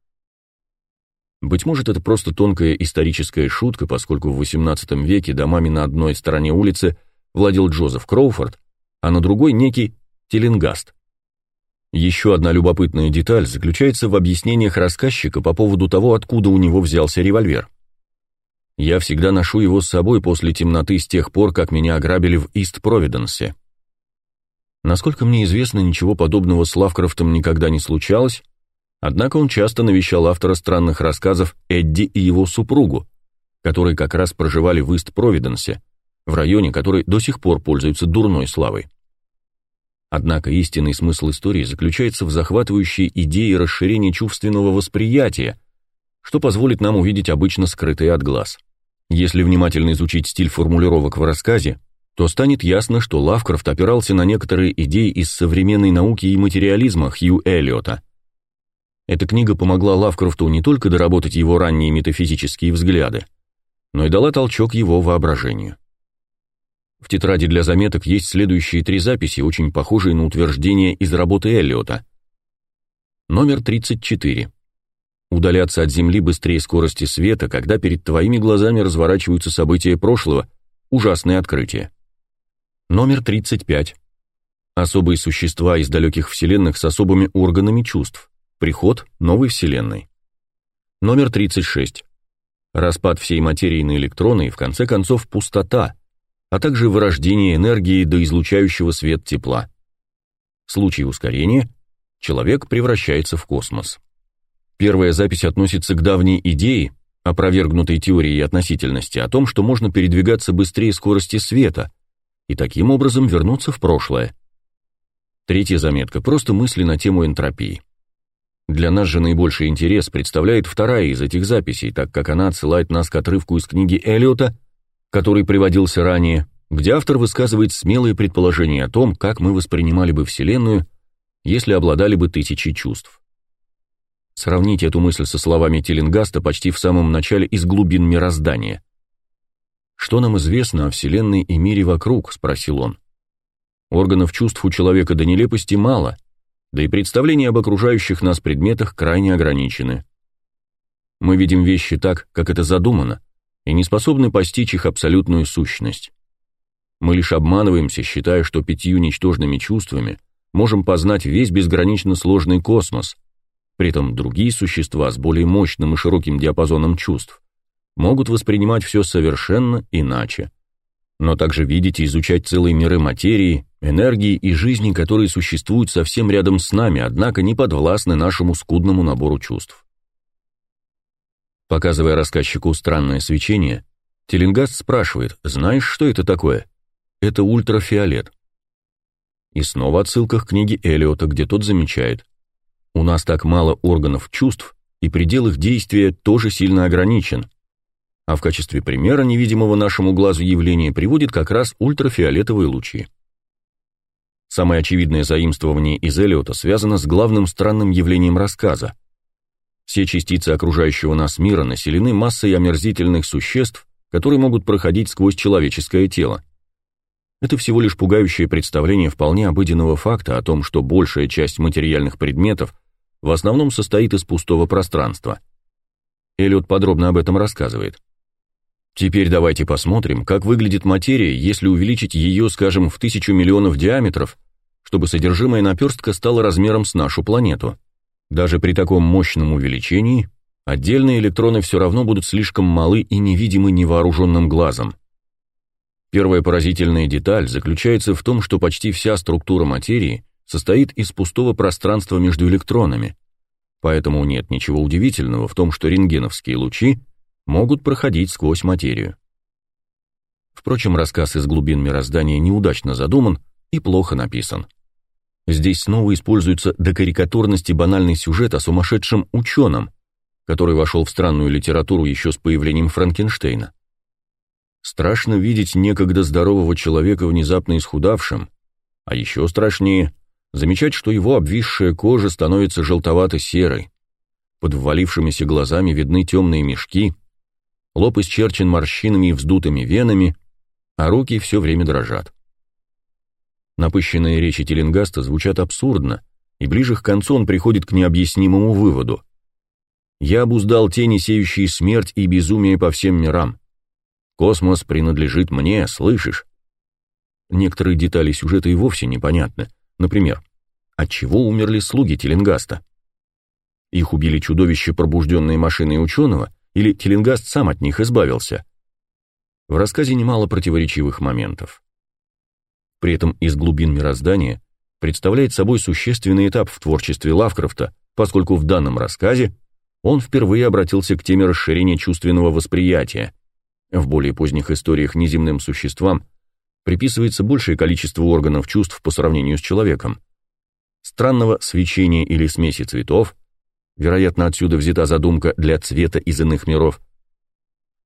A: Быть может, это просто тонкая историческая шутка, поскольку в XVIII веке домами на одной стороне улицы владел Джозеф Кроуфорд, а на другой некий Тиллингаст. Еще одна любопытная деталь заключается в объяснениях рассказчика по поводу того, откуда у него взялся револьвер. Я всегда ношу его с собой после темноты с тех пор, как меня ограбили в Ист-Провиденсе. Насколько мне известно, ничего подобного с Лавкрафтом никогда не случалось, однако он часто навещал автора странных рассказов Эдди и его супругу, которые как раз проживали в Ист-Провиденсе, в районе, который до сих пор пользуется дурной славой. Однако истинный смысл истории заключается в захватывающей идее расширения чувственного восприятия, что позволит нам увидеть обычно скрытые от глаз. Если внимательно изучить стиль формулировок в рассказе, то станет ясно, что Лавкрафт опирался на некоторые идеи из современной науки и материализма Хью Эллиота. Эта книга помогла Лавкрафту не только доработать его ранние метафизические взгляды, но и дала толчок его воображению. В тетради для заметок есть следующие три записи, очень похожие на утверждения из работы Эллиота. Номер 34. Удаляться от Земли быстрее скорости света, когда перед твоими глазами разворачиваются события прошлого. Ужасное открытие. Номер 35. Особые существа из далеких вселенных с особыми органами чувств. Приход новой вселенной. Номер 36. Распад всей материи на электроны и в конце концов пустота, а также вырождение энергии до излучающего свет тепла. В случае ускорения человек превращается в космос. Первая запись относится к давней идее, опровергнутой теорией относительности, о том, что можно передвигаться быстрее скорости света и таким образом вернуться в прошлое. Третья заметка – просто мысли на тему энтропии. Для нас же наибольший интерес представляет вторая из этих записей, так как она отсылает нас к отрывку из книги Эллиота, который приводился ранее, где автор высказывает смелые предположения о том, как мы воспринимали бы Вселенную, если обладали бы тысячей чувств. Сравните эту мысль со словами Теллингаста почти в самом начале из глубин мироздания. «Что нам известно о Вселенной и мире вокруг?» – спросил он. «Органов чувств у человека до нелепости мало, да и представления об окружающих нас предметах крайне ограничены. Мы видим вещи так, как это задумано, и не способны постичь их абсолютную сущность. Мы лишь обманываемся, считая, что пятью ничтожными чувствами можем познать весь безгранично сложный космос – при этом другие существа с более мощным и широким диапазоном чувств могут воспринимать все совершенно иначе, но также видеть и изучать целые миры материи, энергии и жизни, которые существуют совсем рядом с нами, однако не подвластны нашему скудному набору чувств. Показывая рассказчику странное свечение, Теленгаст спрашивает, знаешь, что это такое? Это ультрафиолет. И снова отсылка к книге Элиота, где тот замечает, у нас так мало органов чувств, и предел их действия тоже сильно ограничен. А в качестве примера невидимого нашему глазу явления приводит как раз ультрафиолетовые лучи. Самое очевидное заимствование из Эллиота связано с главным странным явлением рассказа. Все частицы окружающего нас мира населены массой омерзительных существ, которые могут проходить сквозь человеческое тело. Это всего лишь пугающее представление вполне обыденного факта о том, что большая часть материальных предметов в основном состоит из пустого пространства. Эллиот подробно об этом рассказывает. Теперь давайте посмотрим, как выглядит материя, если увеличить ее, скажем, в тысячу миллионов диаметров, чтобы содержимое наперстка стало размером с нашу планету. Даже при таком мощном увеличении отдельные электроны все равно будут слишком малы и невидимы невооруженным глазом. Первая поразительная деталь заключается в том, что почти вся структура материи состоит из пустого пространства между электронами, поэтому нет ничего удивительного в том, что рентгеновские лучи могут проходить сквозь материю. Впрочем, рассказ из глубин мироздания неудачно задуман и плохо написан. Здесь снова используется до карикатурности банальный сюжет о сумасшедшем ученом, который вошел в странную литературу еще с появлением Франкенштейна. Страшно видеть некогда здорового человека внезапно исхудавшим, а еще страшнее замечать, что его обвисшая кожа становится желтовато-серой, под ввалившимися глазами видны темные мешки, лоб исчерчен морщинами и вздутыми венами, а руки все время дрожат. Напыщенные речи Теленгаста звучат абсурдно, и ближе к концу он приходит к необъяснимому выводу. «Я обуздал тени, сеющие смерть и безумие по всем мирам. Космос принадлежит мне, слышишь?» Некоторые детали сюжета и вовсе непонятны. Например, от чего умерли слуги Теленгаста? Их убили чудовище, пробужденные машиной ученого, или Теленгаст сам от них избавился? В рассказе немало противоречивых моментов. При этом из глубин мироздания представляет собой существенный этап в творчестве Лавкрафта, поскольку в данном рассказе он впервые обратился к теме расширения чувственного восприятия. В более поздних историях неземным существам приписывается большее количество органов чувств по сравнению с человеком. Странного свечения или смеси цветов, вероятно, отсюда взята задумка для цвета из иных миров,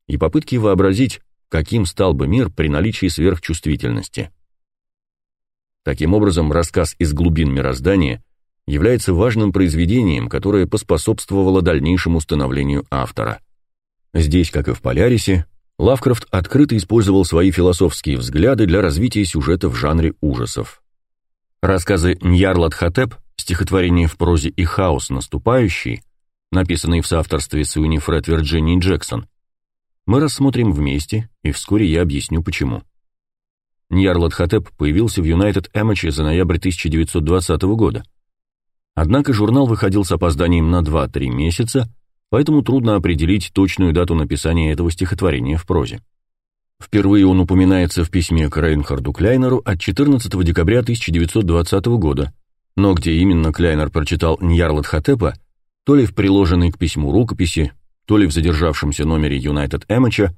A: и попытки вообразить, каким стал бы мир при наличии сверхчувствительности. Таким образом, рассказ из глубин мироздания является важным произведением, которое поспособствовало дальнейшему становлению автора. Здесь, как и в «Полярисе», Лавкрафт открыто использовал свои философские взгляды для развития сюжета в жанре ужасов. Рассказы Ньярлат Хатеп, стихотворение в прозе и хаос наступающий, написанные в соавторстве с Уинифред Вирджинией Джексон, мы рассмотрим вместе, и вскоре я объясню почему. Ньярлат Хатеп появился в United Amateur за ноябрь 1920 года. Однако журнал выходил с опозданием на 2-3 месяца, поэтому трудно определить точную дату написания этого стихотворения в прозе. Впервые он упоминается в письме к Рейнхарду Кляйнеру от 14 декабря 1920 года, но где именно Кляйнер прочитал Ньярлат Хатепа, то ли в приложенной к письму рукописи, то ли в задержавшемся номере United Amateur,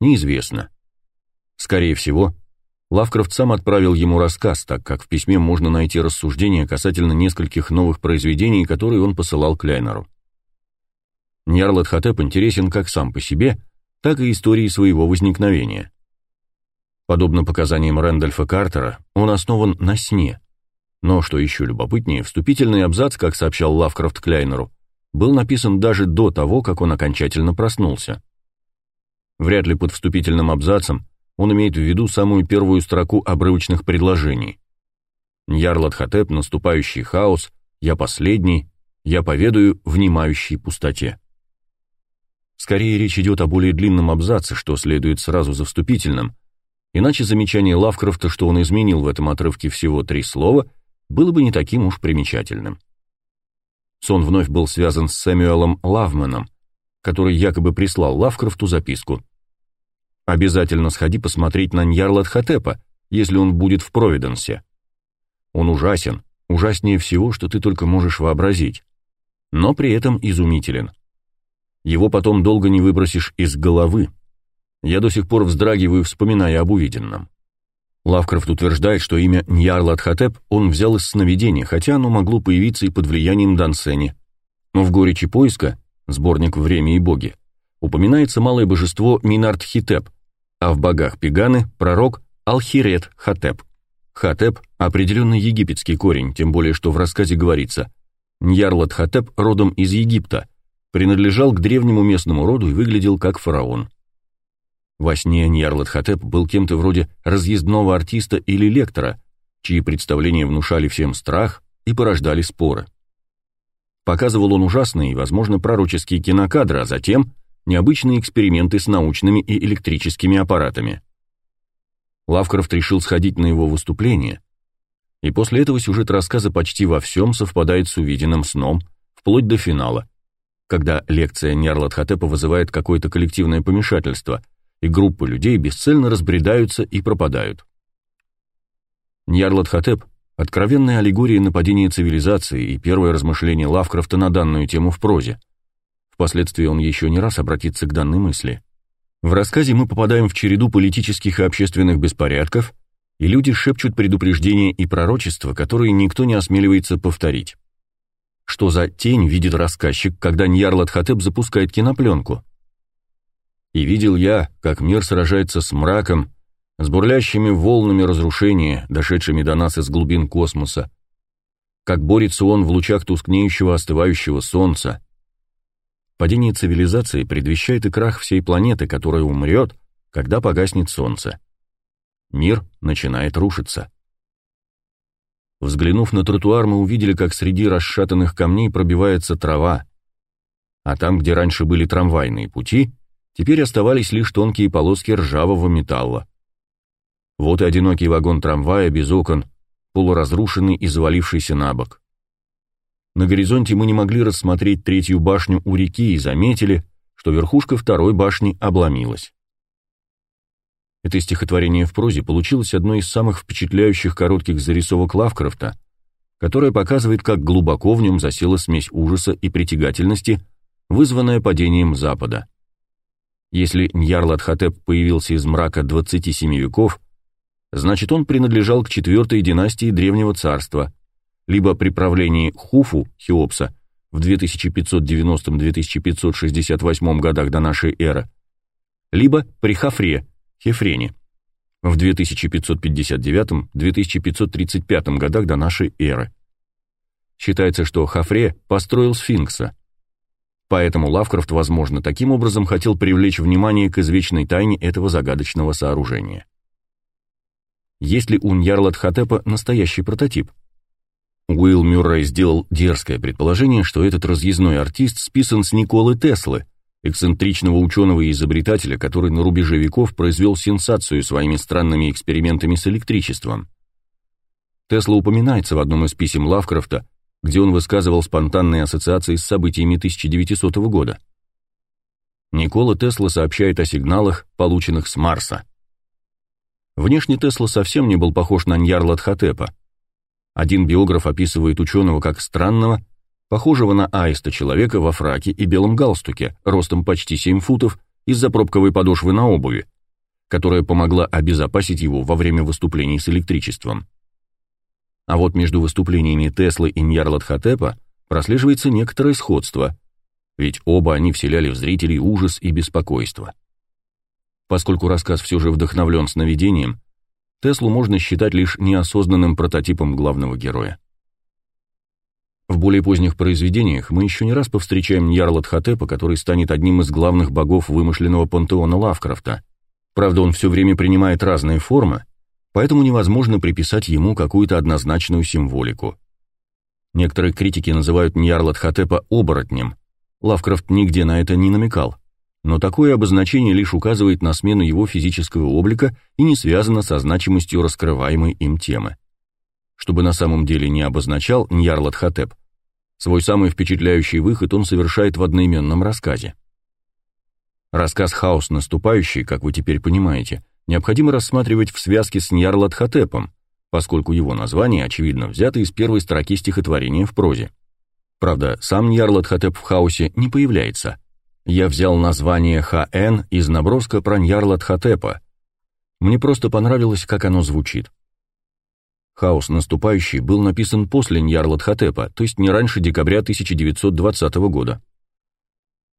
A: неизвестно. Скорее всего, Лавкрафт сам отправил ему рассказ, так как в письме можно найти рассуждения касательно нескольких новых произведений, которые он посылал Кляйнеру. Ньярлат Хатеп интересен как сам по себе, так и историей своего возникновения. Подобно показаниям Рэндольфа Картера, он основан на сне. Но, что еще любопытнее, вступительный абзац, как сообщал Лавкрафт Кляйнеру, был написан даже до того, как он окончательно проснулся. Вряд ли под вступительным абзацем он имеет в виду самую первую строку обрывочных предложений. Ньярлат Хатеп, наступающий хаос, я последний, я поведаю внимающей пустоте. Скорее речь идет о более длинном абзаце, что следует сразу за вступительным, иначе замечание Лавкрафта, что он изменил в этом отрывке всего три слова, было бы не таким уж примечательным. Сон вновь был связан с Сэмюэлом Лавменом, который якобы прислал Лавкрафту записку. Обязательно сходи посмотреть на Ньярлат Хатепа, если он будет в Провиденсе. Он ужасен, ужаснее всего, что ты только можешь вообразить, но при этом изумителен. Его потом долго не выбросишь из головы. Я до сих пор вздрагиваю, вспоминая об увиденном. Лавкрафт утверждает, что имя Ньярлат Хатеп он взял из сновидения, хотя оно могло появиться и под влиянием Дансени. Но в «Горечи поиска» сборник «Время и боги» упоминается малое божество Минарт-Хитеп, а в богах Пеганы – пророк Алхирет Хатеп. Хатеп – определенный египетский корень, тем более что в рассказе говорится «Ньярлат Хатеп родом из Египта, принадлежал к древнему местному роду и выглядел как фараон». Во сне Ньярлат Хатеп был кем-то вроде разъездного артиста или лектора, чьи представления внушали всем страх и порождали споры. Показывал он ужасные и, возможно, пророческие кинокадры, а затем необычные эксперименты с научными и электрическими аппаратами. Лавкрафт решил сходить на его выступление, и после этого сюжет рассказа почти во всем совпадает с увиденным сном, вплоть до финала, когда лекция Нерлат-Хатепа вызывает какое-то коллективное помешательство, и группы людей бесцельно разбредаются и пропадают. Ньярлат-Хатеп — откровенная аллегория нападения цивилизации и первое размышление Лавкрафта на данную тему в прозе — Впоследствии он еще не раз обратится к данной мысли. В рассказе мы попадаем в череду политических и общественных беспорядков, и люди шепчут предупреждения и пророчества, которые никто не осмеливается повторить. Что за тень видит рассказчик, когда Ньярлат Хатеп запускает кинопленку? И видел я, как мир сражается с мраком, с бурлящими волнами разрушения, дошедшими до нас из глубин космоса, как борется он в лучах тускнеющего остывающего солнца, Падение цивилизации предвещает и крах всей планеты, которая умрет, когда погаснет солнце. Мир начинает рушиться. Взглянув на тротуар, мы увидели, как среди расшатанных камней пробивается трава, а там, где раньше были трамвайные пути, теперь оставались лишь тонкие полоски ржавого металла. Вот и одинокий вагон трамвая без окон, полуразрушенный и завалившийся на бок. На горизонте мы не могли рассмотреть третью башню у реки и заметили, что верхушка второй башни обломилась. Это стихотворение в прозе получилось одной из самых впечатляющих коротких зарисовок Лавкрафта, которая показывает, как глубоко в нем засела смесь ужаса и притягательности, вызванная падением Запада. Если Ньярлатхотеп появился из мрака 27 веков, значит он принадлежал к четвертой династии Древнего Царства, либо при правлении Хуфу, Хеопса, в 2590-2568 годах до нашей эры, либо при Хафре, Хефрене, в 2559-2535 годах до нашей эры. Считается, что Хафре построил сфинкса. Поэтому Лавкрафт, возможно, таким образом хотел привлечь внимание к извечной тайне этого загадочного сооружения. Есть ли у Ньярлатхотепа настоящий прототип? Уилл Мюррей сделал дерзкое предположение, что этот разъездной артист списан с Николы Теслы, эксцентричного ученого и изобретателя, который на рубеже веков произвел сенсацию своими странными экспериментами с электричеством. Тесла упоминается в одном из писем Лавкрафта, где он высказывал спонтанные ассоциации с событиями 1900 года. Никола Тесла сообщает о сигналах, полученных с Марса. Внешне Тесла совсем не был похож на Ньярла Тхотепа. Один биограф описывает ученого как странного, похожего на аиста человека во фраке и белом галстуке, ростом почти 7 футов, из-за пробковой подошвы на обуви, которая помогла обезопасить его во время выступлений с электричеством. А вот между выступлениями Теслы и Ньярлатхотепа прослеживается некоторое сходство, ведь оба они вселяли в зрителей ужас и беспокойство. Поскольку рассказ все же вдохновлен сновидением, Теслу можно считать лишь неосознанным прототипом главного героя. В более поздних произведениях мы еще не раз повстречаем Ньярлатхотепа, который станет одним из главных богов вымышленного пантеона Лавкрафта. Правда, он все время принимает разные формы, поэтому невозможно приписать ему какую-то однозначную символику. Некоторые критики называют Ньярлатхотепа оборотнем. Лавкрафт нигде на это не намекал. Но такое обозначение лишь указывает на смену его физического облика и не связано со значимостью раскрываемой им темы. Чтобы на самом деле не обозначал Ньярлатхотеп, Свой самый впечатляющий выход он совершает в одноименном рассказе. Рассказ «Хаос наступающий», как вы теперь понимаете, необходимо рассматривать в связке с Ньярлатхотепом, поскольку его название, очевидно, взято из первой строки стихотворения в прозе. Правда, сам Ньярлатхотеп в хаосе не появляется. Я взял название ХН из наброска про Ньярлатхотепа. Мне просто понравилось, как оно звучит. Хаос наступающий был написан после Ньярлатхотепа, то есть не раньше декабря 1920 года.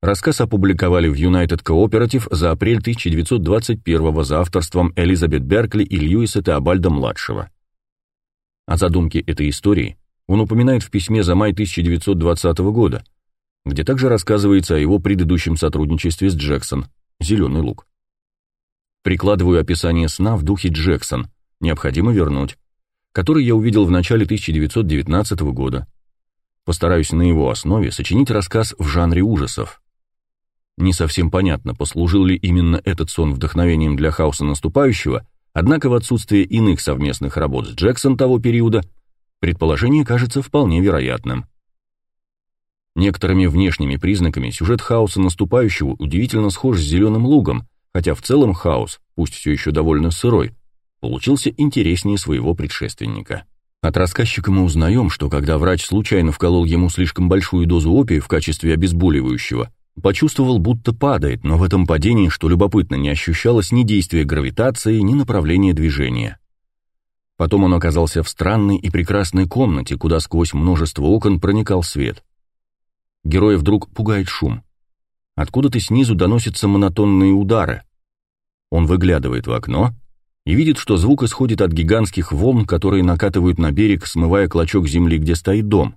A: Рассказ опубликовали в United Cooperative за апрель 1921 за авторством Элизабет Беркли и Льюиса Теобальда-младшего. О задумке этой истории он упоминает в письме за май 1920 года, где также рассказывается о его предыдущем сотрудничестве с Джексон, «Зеленый лук». Прикладываю описание сна в духе Джексон, необходимо вернуть который я увидел в начале 1919 года. Постараюсь на его основе сочинить рассказ в жанре ужасов. Не совсем понятно, послужил ли именно этот сон вдохновением для хаоса наступающего, однако в отсутствие иных совместных работ с Джексон того периода, предположение кажется вполне вероятным. Некоторыми внешними признаками сюжет хаоса наступающего удивительно схож с «Зеленым лугом», хотя в целом хаос, пусть все еще довольно сырой, получился интереснее своего предшественника. От рассказчика мы узнаем, что когда врач случайно вколол ему слишком большую дозу опия в качестве обезболивающего, почувствовал, будто падает, но в этом падении, что любопытно, не ощущалось ни действия гравитации, ни направления движения. Потом он оказался в странной и прекрасной комнате, куда сквозь множество окон проникал свет. Героя вдруг пугает шум. Откуда-то снизу доносятся монотонные удары. Он выглядывает в окно и видит, что звук исходит от гигантских волн, которые накатывают на берег, смывая клочок земли, где стоит дом.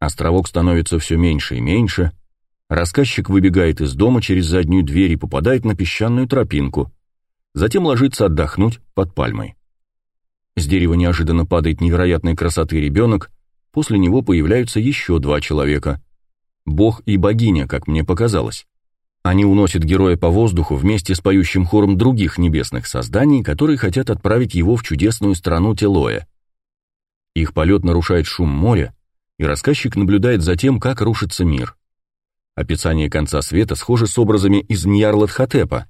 A: Островок становится все меньше и меньше. Рассказчик выбегает из дома через заднюю дверь и попадает на песчаную тропинку. Затем ложится отдохнуть под пальмой. С дерева неожиданно падает невероятной красоты ребенок, после него появляются еще два человека. Бог и богиня, как мне показалось. Они уносят героя по воздуху вместе с поющим хором других небесных созданий, которые хотят отправить его в чудесную страну Телоя. Их полет нарушает шум моря, и рассказчик наблюдает за тем, как рушится мир. Описание конца света схоже с образами из Ньярлатхотепа.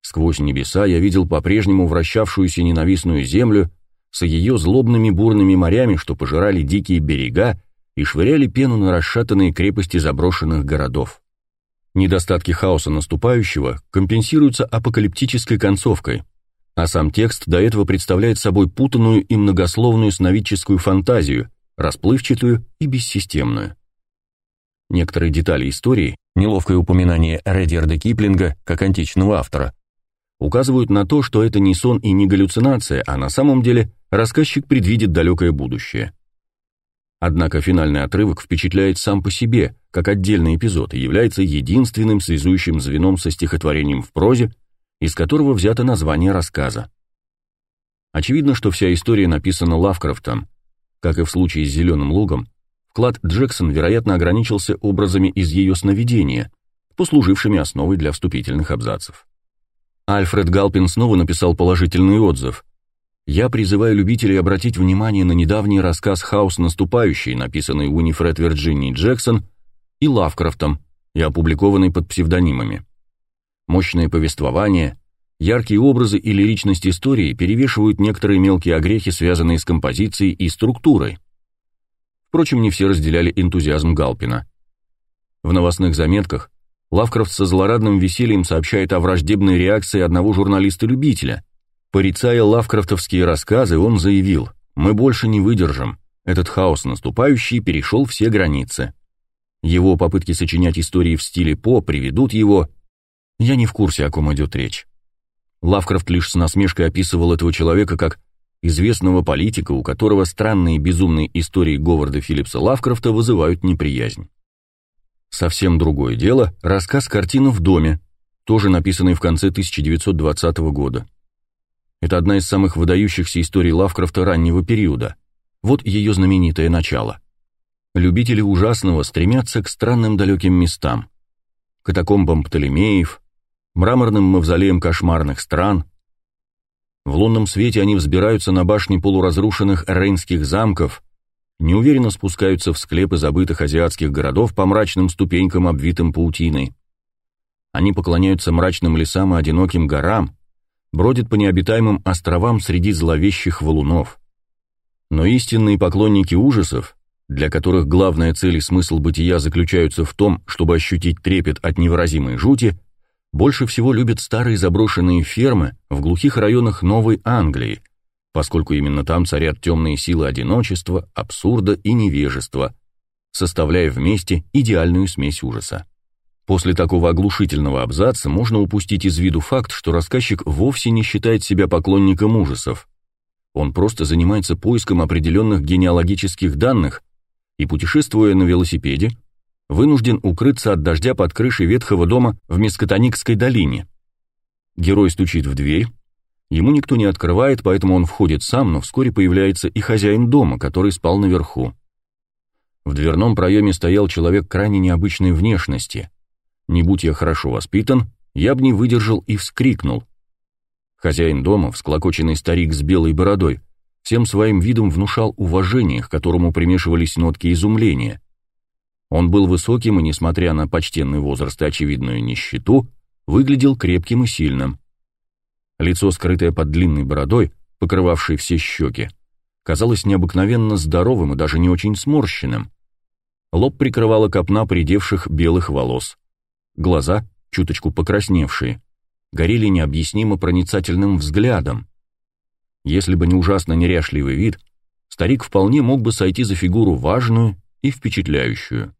A: Сквозь небеса я видел по-прежнему вращавшуюся ненавистную землю с ее злобными бурными морями, что пожирали дикие берега и швыряли пену на расшатанные крепости заброшенных городов. Недостатки хаоса наступающего компенсируются апокалиптической концовкой, а сам текст до этого представляет собой путанную и многословную сновидческую фантазию, расплывчатую и бессистемную. Некоторые детали истории, неловкое упоминание Редерда Киплинга как античного автора, указывают на то, что это не сон и не галлюцинация, а на самом деле рассказчик предвидит далекое будущее. Однако финальный отрывок впечатляет сам по себе, как отдельный эпизод, и является единственным связующим звеном со стихотворением в прозе, из которого взято название рассказа. Очевидно, что вся история написана Лавкрафтом. Как и в случае с «Зеленым лугом», вклад Джексон, вероятно, ограничился образами из ее сновидения, послужившими основой для вступительных абзацев. Альфред Галпин снова написал положительный отзыв, я призываю любителей обратить внимание на недавний рассказ «Хаос наступающий», написанный Уинифред Вирджинии Джексон и Лавкрафтом и опубликованный под псевдонимами. Мощное повествование, яркие образы и лиричность истории перевешивают некоторые мелкие огрехи, связанные с композицией и структурой. Впрочем, не все разделяли энтузиазм Галпина. В новостных заметках Лавкрафт со злорадным весельем сообщает о враждебной реакции одного журналиста-любителя – Порицая лавкрафтовские рассказы, он заявил, «Мы больше не выдержим. Этот хаос наступающий перешел все границы. Его попытки сочинять истории в стиле По приведут его... Я не в курсе, о ком идет речь. Лавкрафт лишь с насмешкой описывал этого человека как известного политика, у которого странные безумные истории Говарда Филлипса Лавкрафта вызывают неприязнь. Совсем другое дело – рассказ «Картина в доме», тоже написанный в конце 1920 года. Это одна из самых выдающихся историй Лавкрафта раннего периода. Вот ее знаменитое начало. Любители ужасного стремятся к странным далеким местам. Катакомбам Птолемеев, мраморным мавзолеям кошмарных стран. В лунном свете они взбираются на башни полуразрушенных рейнских замков, неуверенно спускаются в склепы забытых азиатских городов по мрачным ступенькам, обвитым паутиной. Они поклоняются мрачным лесам и одиноким горам, бродит по необитаемым островам среди зловещих валунов. Но истинные поклонники ужасов, для которых главная цель и смысл бытия заключаются в том, чтобы ощутить трепет от невыразимой жути, больше всего любят старые заброшенные фермы в глухих районах Новой Англии, поскольку именно там царят темные силы одиночества, абсурда и невежества, составляя вместе идеальную смесь ужаса. После такого оглушительного абзаца можно упустить из виду факт, что рассказчик вовсе не считает себя поклонником ужасов. Он просто занимается поиском определенных генеалогических данных и, путешествуя на велосипеде, вынужден укрыться от дождя под крышей ветхого дома в Мескотоникской долине. Герой стучит в дверь, ему никто не открывает, поэтому он входит сам, но вскоре появляется и хозяин дома, который спал наверху. В дверном проеме стоял человек крайне необычной внешности – не будь я хорошо воспитан, я бы не выдержал и вскрикнул. Хозяин дома, всклокоченный старик с белой бородой, всем своим видом внушал уважение, к которому примешивались нотки изумления. Он был высоким и, несмотря на почтенный возраст и очевидную нищету, выглядел крепким и сильным. Лицо, скрытое под длинной бородой, покрывавшей все щеки, казалось необыкновенно здоровым и даже не очень сморщенным. Лоб прикрывала копна придевших белых волос. Глаза, чуточку покрасневшие, горели необъяснимо проницательным взглядом. Если бы не ужасно неряшливый вид, старик вполне мог бы сойти за фигуру важную и впечатляющую.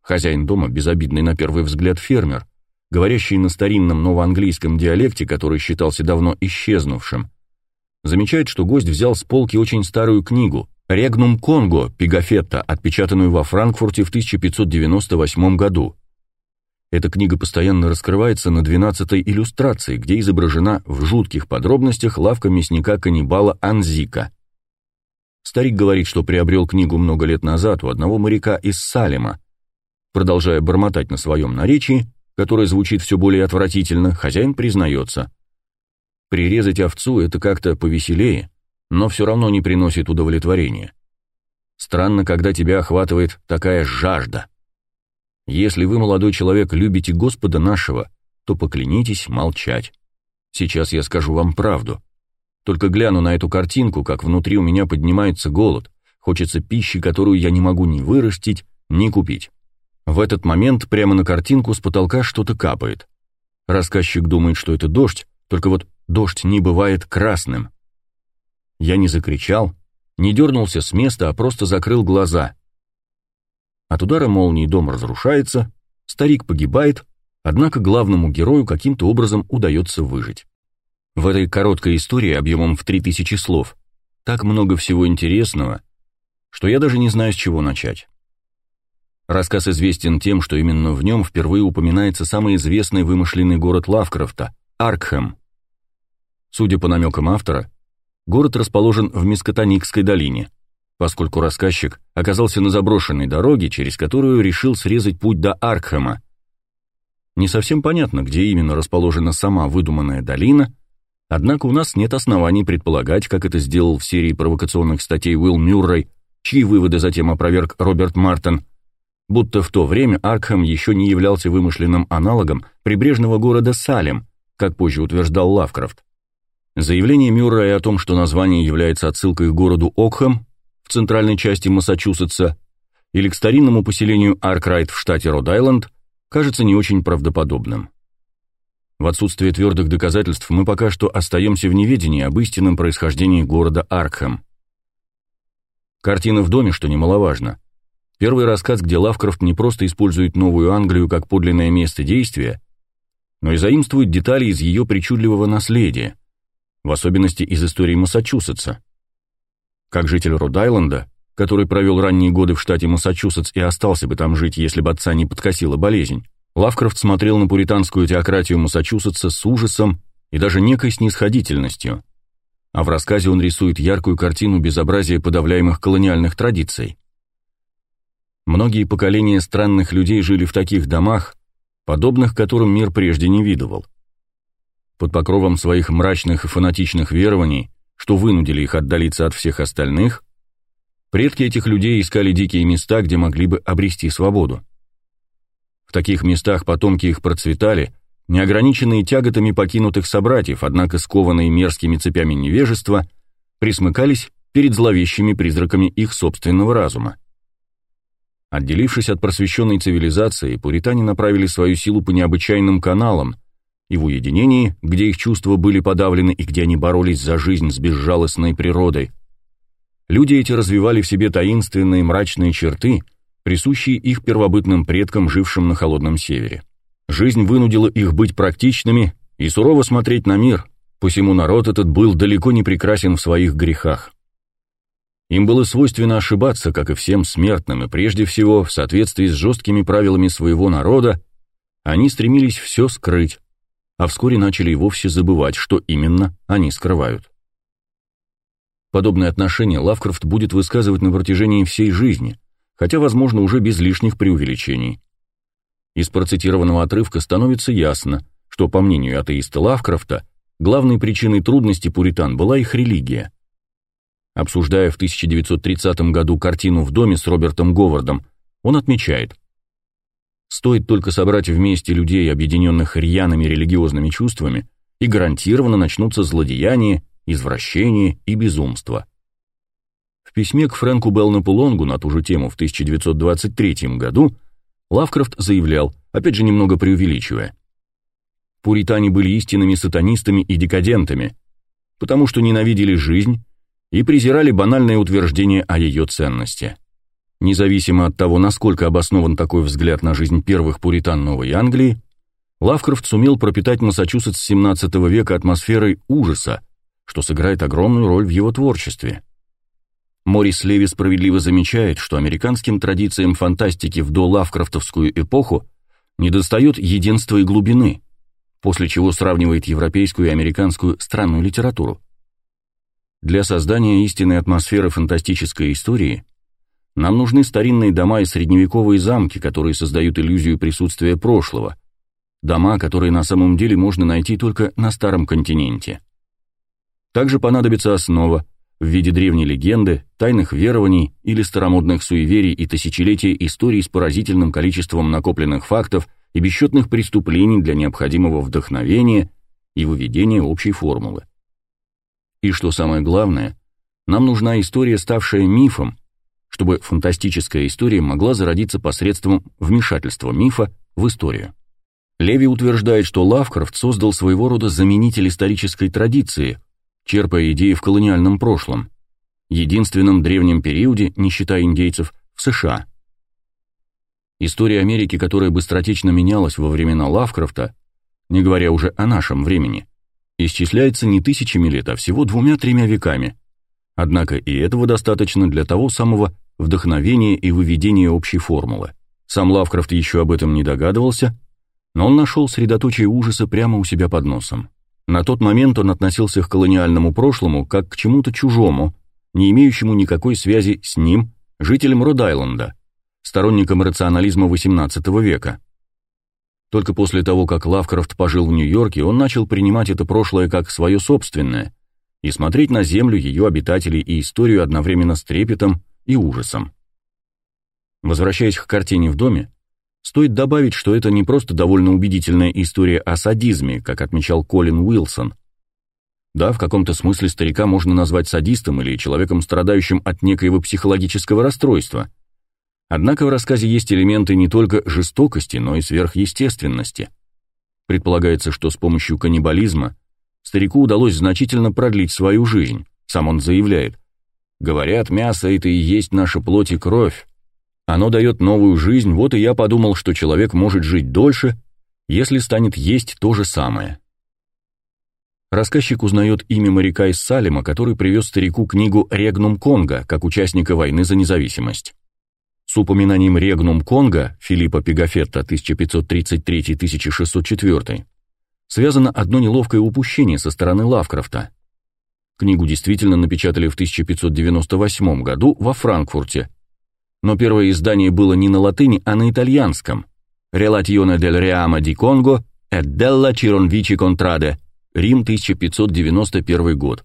A: Хозяин дома, безобидный на первый взгляд фермер, говорящий на старинном новоанглийском диалекте, который считался давно исчезнувшим, замечает, что гость взял с полки очень старую книгу «Регнум Конго» Пигафетта, отпечатанную во Франкфурте в 1598 году. Эта книга постоянно раскрывается на 12-й иллюстрации, где изображена в жутких подробностях лавка мясника-каннибала Анзика. Старик говорит, что приобрел книгу много лет назад у одного моряка из Салема. Продолжая бормотать на своем наречии, которое звучит все более отвратительно, хозяин признается. Прирезать овцу — это как-то повеселее, но все равно не приносит удовлетворения. Странно, когда тебя охватывает такая жажда. Если вы, молодой человек, любите Господа нашего, то поклянитесь молчать. Сейчас я скажу вам правду. Только гляну на эту картинку, как внутри у меня поднимается голод, хочется пищи, которую я не могу ни вырастить, ни купить. В этот момент прямо на картинку с потолка что-то капает. Рассказчик думает, что это дождь, только вот дождь не бывает красным. Я не закричал, не дернулся с места, а просто закрыл глаза. От удара молнии дом разрушается, старик погибает, однако главному герою каким-то образом удается выжить. В этой короткой истории объемом в 3000 слов так много всего интересного, что я даже не знаю, с чего начать. Рассказ известен тем, что именно в нем впервые упоминается самый известный вымышленный город Лавкрафта – Аркхэм. Судя по намекам автора, город расположен в Мискотоникской долине, поскольку рассказчик оказался на заброшенной дороге, через которую решил срезать путь до Аркхэма. Не совсем понятно, где именно расположена сама выдуманная долина, однако у нас нет оснований предполагать, как это сделал в серии провокационных статей Уилл Мюррей, чьи выводы затем опроверг Роберт Мартин – будто в то время Аркхэм еще не являлся вымышленным аналогом прибрежного города Салем, как позже утверждал Лавкрафт. Заявление Мюррея о том, что название является отсылкой к городу Окхэм в центральной части Массачусетса или к старинному поселению Аркрайт в штате Род-Айленд, кажется не очень правдоподобным. В отсутствие твердых доказательств мы пока что остаемся в неведении об истинном происхождении города Аркхэм. Картина в доме, что немаловажно, Первый рассказ, где Лавкрафт не просто использует Новую Англию как подлинное место действия, но и заимствует детали из ее причудливого наследия, в особенности из истории Массачусетса. Как житель Род-Айленда, который провел ранние годы в штате Массачусетс и остался бы там жить, если бы отца не подкосила болезнь, Лавкрафт смотрел на пуританскую теократию Массачусетса с ужасом и даже некой снисходительностью. А в рассказе он рисует яркую картину безобразия подавляемых колониальных традиций. Многие поколения странных людей жили в таких домах, подобных которым мир прежде не видывал. Под покровом своих мрачных и фанатичных верований, что вынудили их отдалиться от всех остальных, предки этих людей искали дикие места, где могли бы обрести свободу. В таких местах потомки их процветали, неограниченные тяготами покинутых собратьев, однако скованные мерзкими цепями невежества, присмыкались перед зловещими призраками их собственного разума. Отделившись от просвещенной цивилизации, пуритане направили свою силу по необычайным каналам, и в уединении, где их чувства были подавлены и где они боролись за жизнь с безжалостной природой, люди эти развивали в себе таинственные мрачные черты, присущие их первобытным предкам, жившим на холодном севере. Жизнь вынудила их быть практичными и сурово смотреть на мир, посему народ этот был далеко не прекрасен в своих грехах. Им было свойственно ошибаться, как и всем смертным, и прежде всего, в соответствии с жесткими правилами своего народа, они стремились все скрыть, а вскоре начали и вовсе забывать, что именно они скрывают. Подобное отношение Лавкрафт будет высказывать на протяжении всей жизни, хотя, возможно, уже без лишних преувеличений. Из процитированного отрывка становится ясно, что, по мнению атеиста Лавкрафта, главной причиной трудностей пуритан была их религия – Обсуждая в 1930 году картину «В доме» с Робертом Говардом, он отмечает, «Стоит только собрать вместе людей, объединенных рьяными религиозными чувствами, и гарантированно начнутся злодеяния, извращения и безумство». В письме к Фрэнку Белнапу Лонгу на ту же тему в 1923 году Лавкрафт заявлял, опять же немного преувеличивая, «Пуритане были истинными сатанистами и декадентами, потому что ненавидели жизнь, и презирали банальные утверждения о ее ценности. Независимо от того, насколько обоснован такой взгляд на жизнь первых пуритан Новой Англии, Лавкрафт сумел пропитать Массачусетс XVII века атмосферой ужаса, что сыграет огромную роль в его творчестве. Морис Леви справедливо замечает, что американским традициям фантастики в долавкрафтовскую эпоху недостает единства и глубины, после чего сравнивает европейскую и американскую странную литературу. Для создания истинной атмосферы фантастической истории нам нужны старинные дома и средневековые замки, которые создают иллюзию присутствия прошлого, дома, которые на самом деле можно найти только на старом континенте. Также понадобится основа в виде древней легенды, тайных верований или старомодных суеверий и тысячелетия историй с поразительным количеством накопленных фактов и бесчетных преступлений для необходимого вдохновения и выведения общей формулы. И что самое главное, нам нужна история, ставшая мифом, чтобы фантастическая история могла зародиться посредством вмешательства мифа в историю. Леви утверждает, что Лавкрафт создал своего рода заменитель исторической традиции, черпая идеи в колониальном прошлом, единственном древнем периоде, не считая индейцев, в США. История Америки, которая быстротечно менялась во времена Лавкрафта, не говоря уже о нашем времени, исчисляется не тысячами лет, а всего двумя-тремя веками. Однако и этого достаточно для того самого вдохновения и выведения общей формулы. Сам Лавкрафт еще об этом не догадывался, но он нашел средоточие ужаса прямо у себя под носом. На тот момент он относился к колониальному прошлому как к чему-то чужому, не имеющему никакой связи с ним, жителем Род-Айленда, сторонником рационализма XVIII века. Только после того, как Лавкрафт пожил в Нью-Йорке, он начал принимать это прошлое как свое собственное и смотреть на Землю, ее обитателей и историю одновременно с трепетом и ужасом. Возвращаясь к картине в доме, стоит добавить, что это не просто довольно убедительная история о садизме, как отмечал Колин Уилсон. Да, в каком-то смысле старика можно назвать садистом или человеком, страдающим от некоего психологического расстройства. Однако в рассказе есть элементы не только жестокости, но и сверхъестественности. Предполагается, что с помощью каннибализма старику удалось значительно продлить свою жизнь. Сам он заявляет, Говорят, мясо это и есть наша плоть и кровь. Оно дает новую жизнь, вот и я подумал, что человек может жить дольше, если станет есть то же самое. Рассказчик узнает имя моряка из Салема, который привез старику книгу «Регнум Конга» как участника войны за независимость. С упоминанием «Регнум Конга» Филиппа Пегафетта 1533-1604 связано одно неловкое упущение со стороны Лавкрафта – Книгу действительно напечатали в 1598 году во Франкфурте. Но первое издание было не на латыни, а на итальянском. «Relazione del Reama di Congo e della Cironvici Contrade», Рим, 1591 год.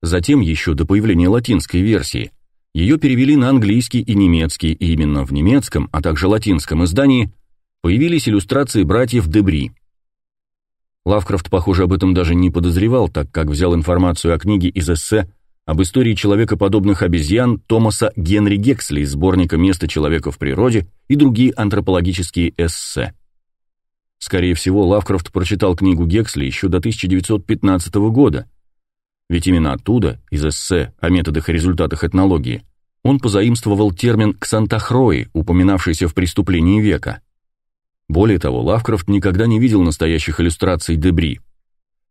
A: Затем, еще до появления латинской версии, ее перевели на английский и немецкий, и именно в немецком, а также латинском издании появились иллюстрации братьев Дебри. Лавкрафт, похоже, об этом даже не подозревал, так как взял информацию о книге из эссе об истории человекоподобных обезьян Томаса Генри Гексли из сборника «Место человека в природе» и другие антропологические эссе. Скорее всего, Лавкрафт прочитал книгу Гексли еще до 1915 года, ведь именно оттуда, из эссе о методах и результатах этнологии, он позаимствовал термин «ксантахрои», упоминавшийся в «Преступлении века». Более того, Лавкрафт никогда не видел настоящих иллюстраций Дебри,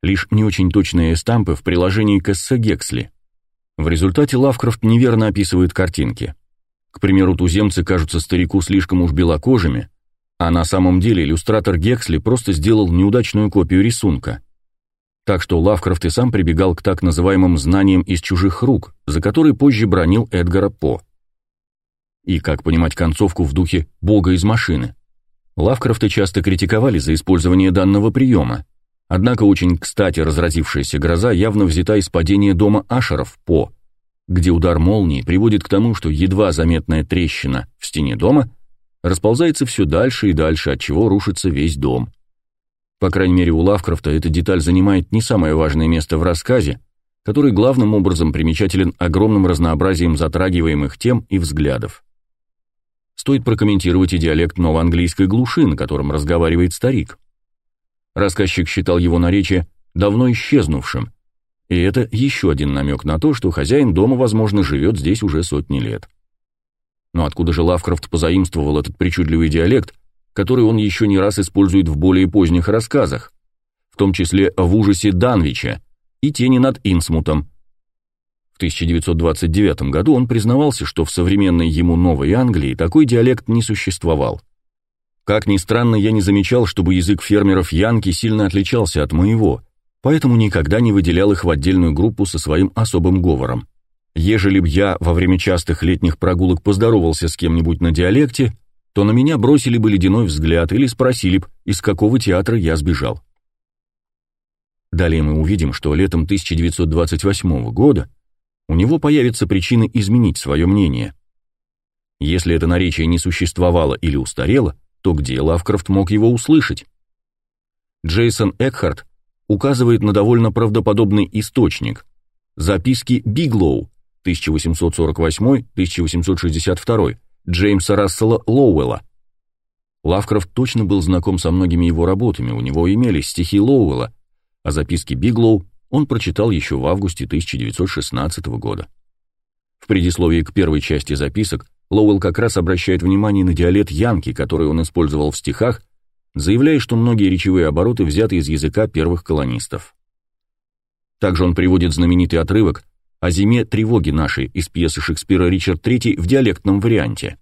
A: лишь не очень точные эстампы в приложении к эссе Гексли. В результате Лавкрафт неверно описывает картинки. К примеру, туземцы кажутся старику слишком уж белокожими, а на самом деле иллюстратор Гексли просто сделал неудачную копию рисунка. Так что Лавкрафт и сам прибегал к так называемым знаниям из чужих рук, за которые позже бронил Эдгара По. И как понимать концовку в духе «бога из машины»? Лавкрафта часто критиковали за использование данного приема, однако очень кстати разразившаяся гроза явно взята из падения дома Ашеров по, где удар молнии приводит к тому, что едва заметная трещина в стене дома расползается все дальше и дальше, от чего рушится весь дом. По крайней мере, у Лавкрафта эта деталь занимает не самое важное место в рассказе, который главным образом примечателен огромным разнообразием затрагиваемых тем и взглядов стоит прокомментировать и диалект новоанглийской глуши, на котором разговаривает старик. Рассказчик считал его наречие давно исчезнувшим, и это еще один намек на то, что хозяин дома, возможно, живет здесь уже сотни лет. Но откуда же Лавкрафт позаимствовал этот причудливый диалект, который он еще не раз использует в более поздних рассказах, в том числе в ужасе Данвича и тени над Инсмутом, 1929 году он признавался, что в современной ему Новой Англии такой диалект не существовал. Как ни странно, я не замечал, чтобы язык фермеров Янки сильно отличался от моего, поэтому никогда не выделял их в отдельную группу со своим особым говором. Ежели б я во время частых летних прогулок поздоровался с кем-нибудь на диалекте, то на меня бросили бы ледяной взгляд или спросили б, из какого театра я сбежал. Далее мы увидим, что летом 1928 года у него появятся причины изменить свое мнение. Если это наречие не существовало или устарело, то где Лавкрафт мог его услышать? Джейсон Экхарт указывает на довольно правдоподобный источник – записки Биглоу 1848-1862 Джеймса Рассела Лоуэлла. Лавкрафт точно был знаком со многими его работами, у него имелись стихи Лоуэлла, а записки Биглоу он прочитал еще в августе 1916 года. В предисловии к первой части записок Лоуэлл как раз обращает внимание на диалект янки, который он использовал в стихах, заявляя, что многие речевые обороты взяты из языка первых колонистов. Также он приводит знаменитый отрывок о зиме тревоги нашей из пьесы Шекспира «Ричард III» в диалектном варианте.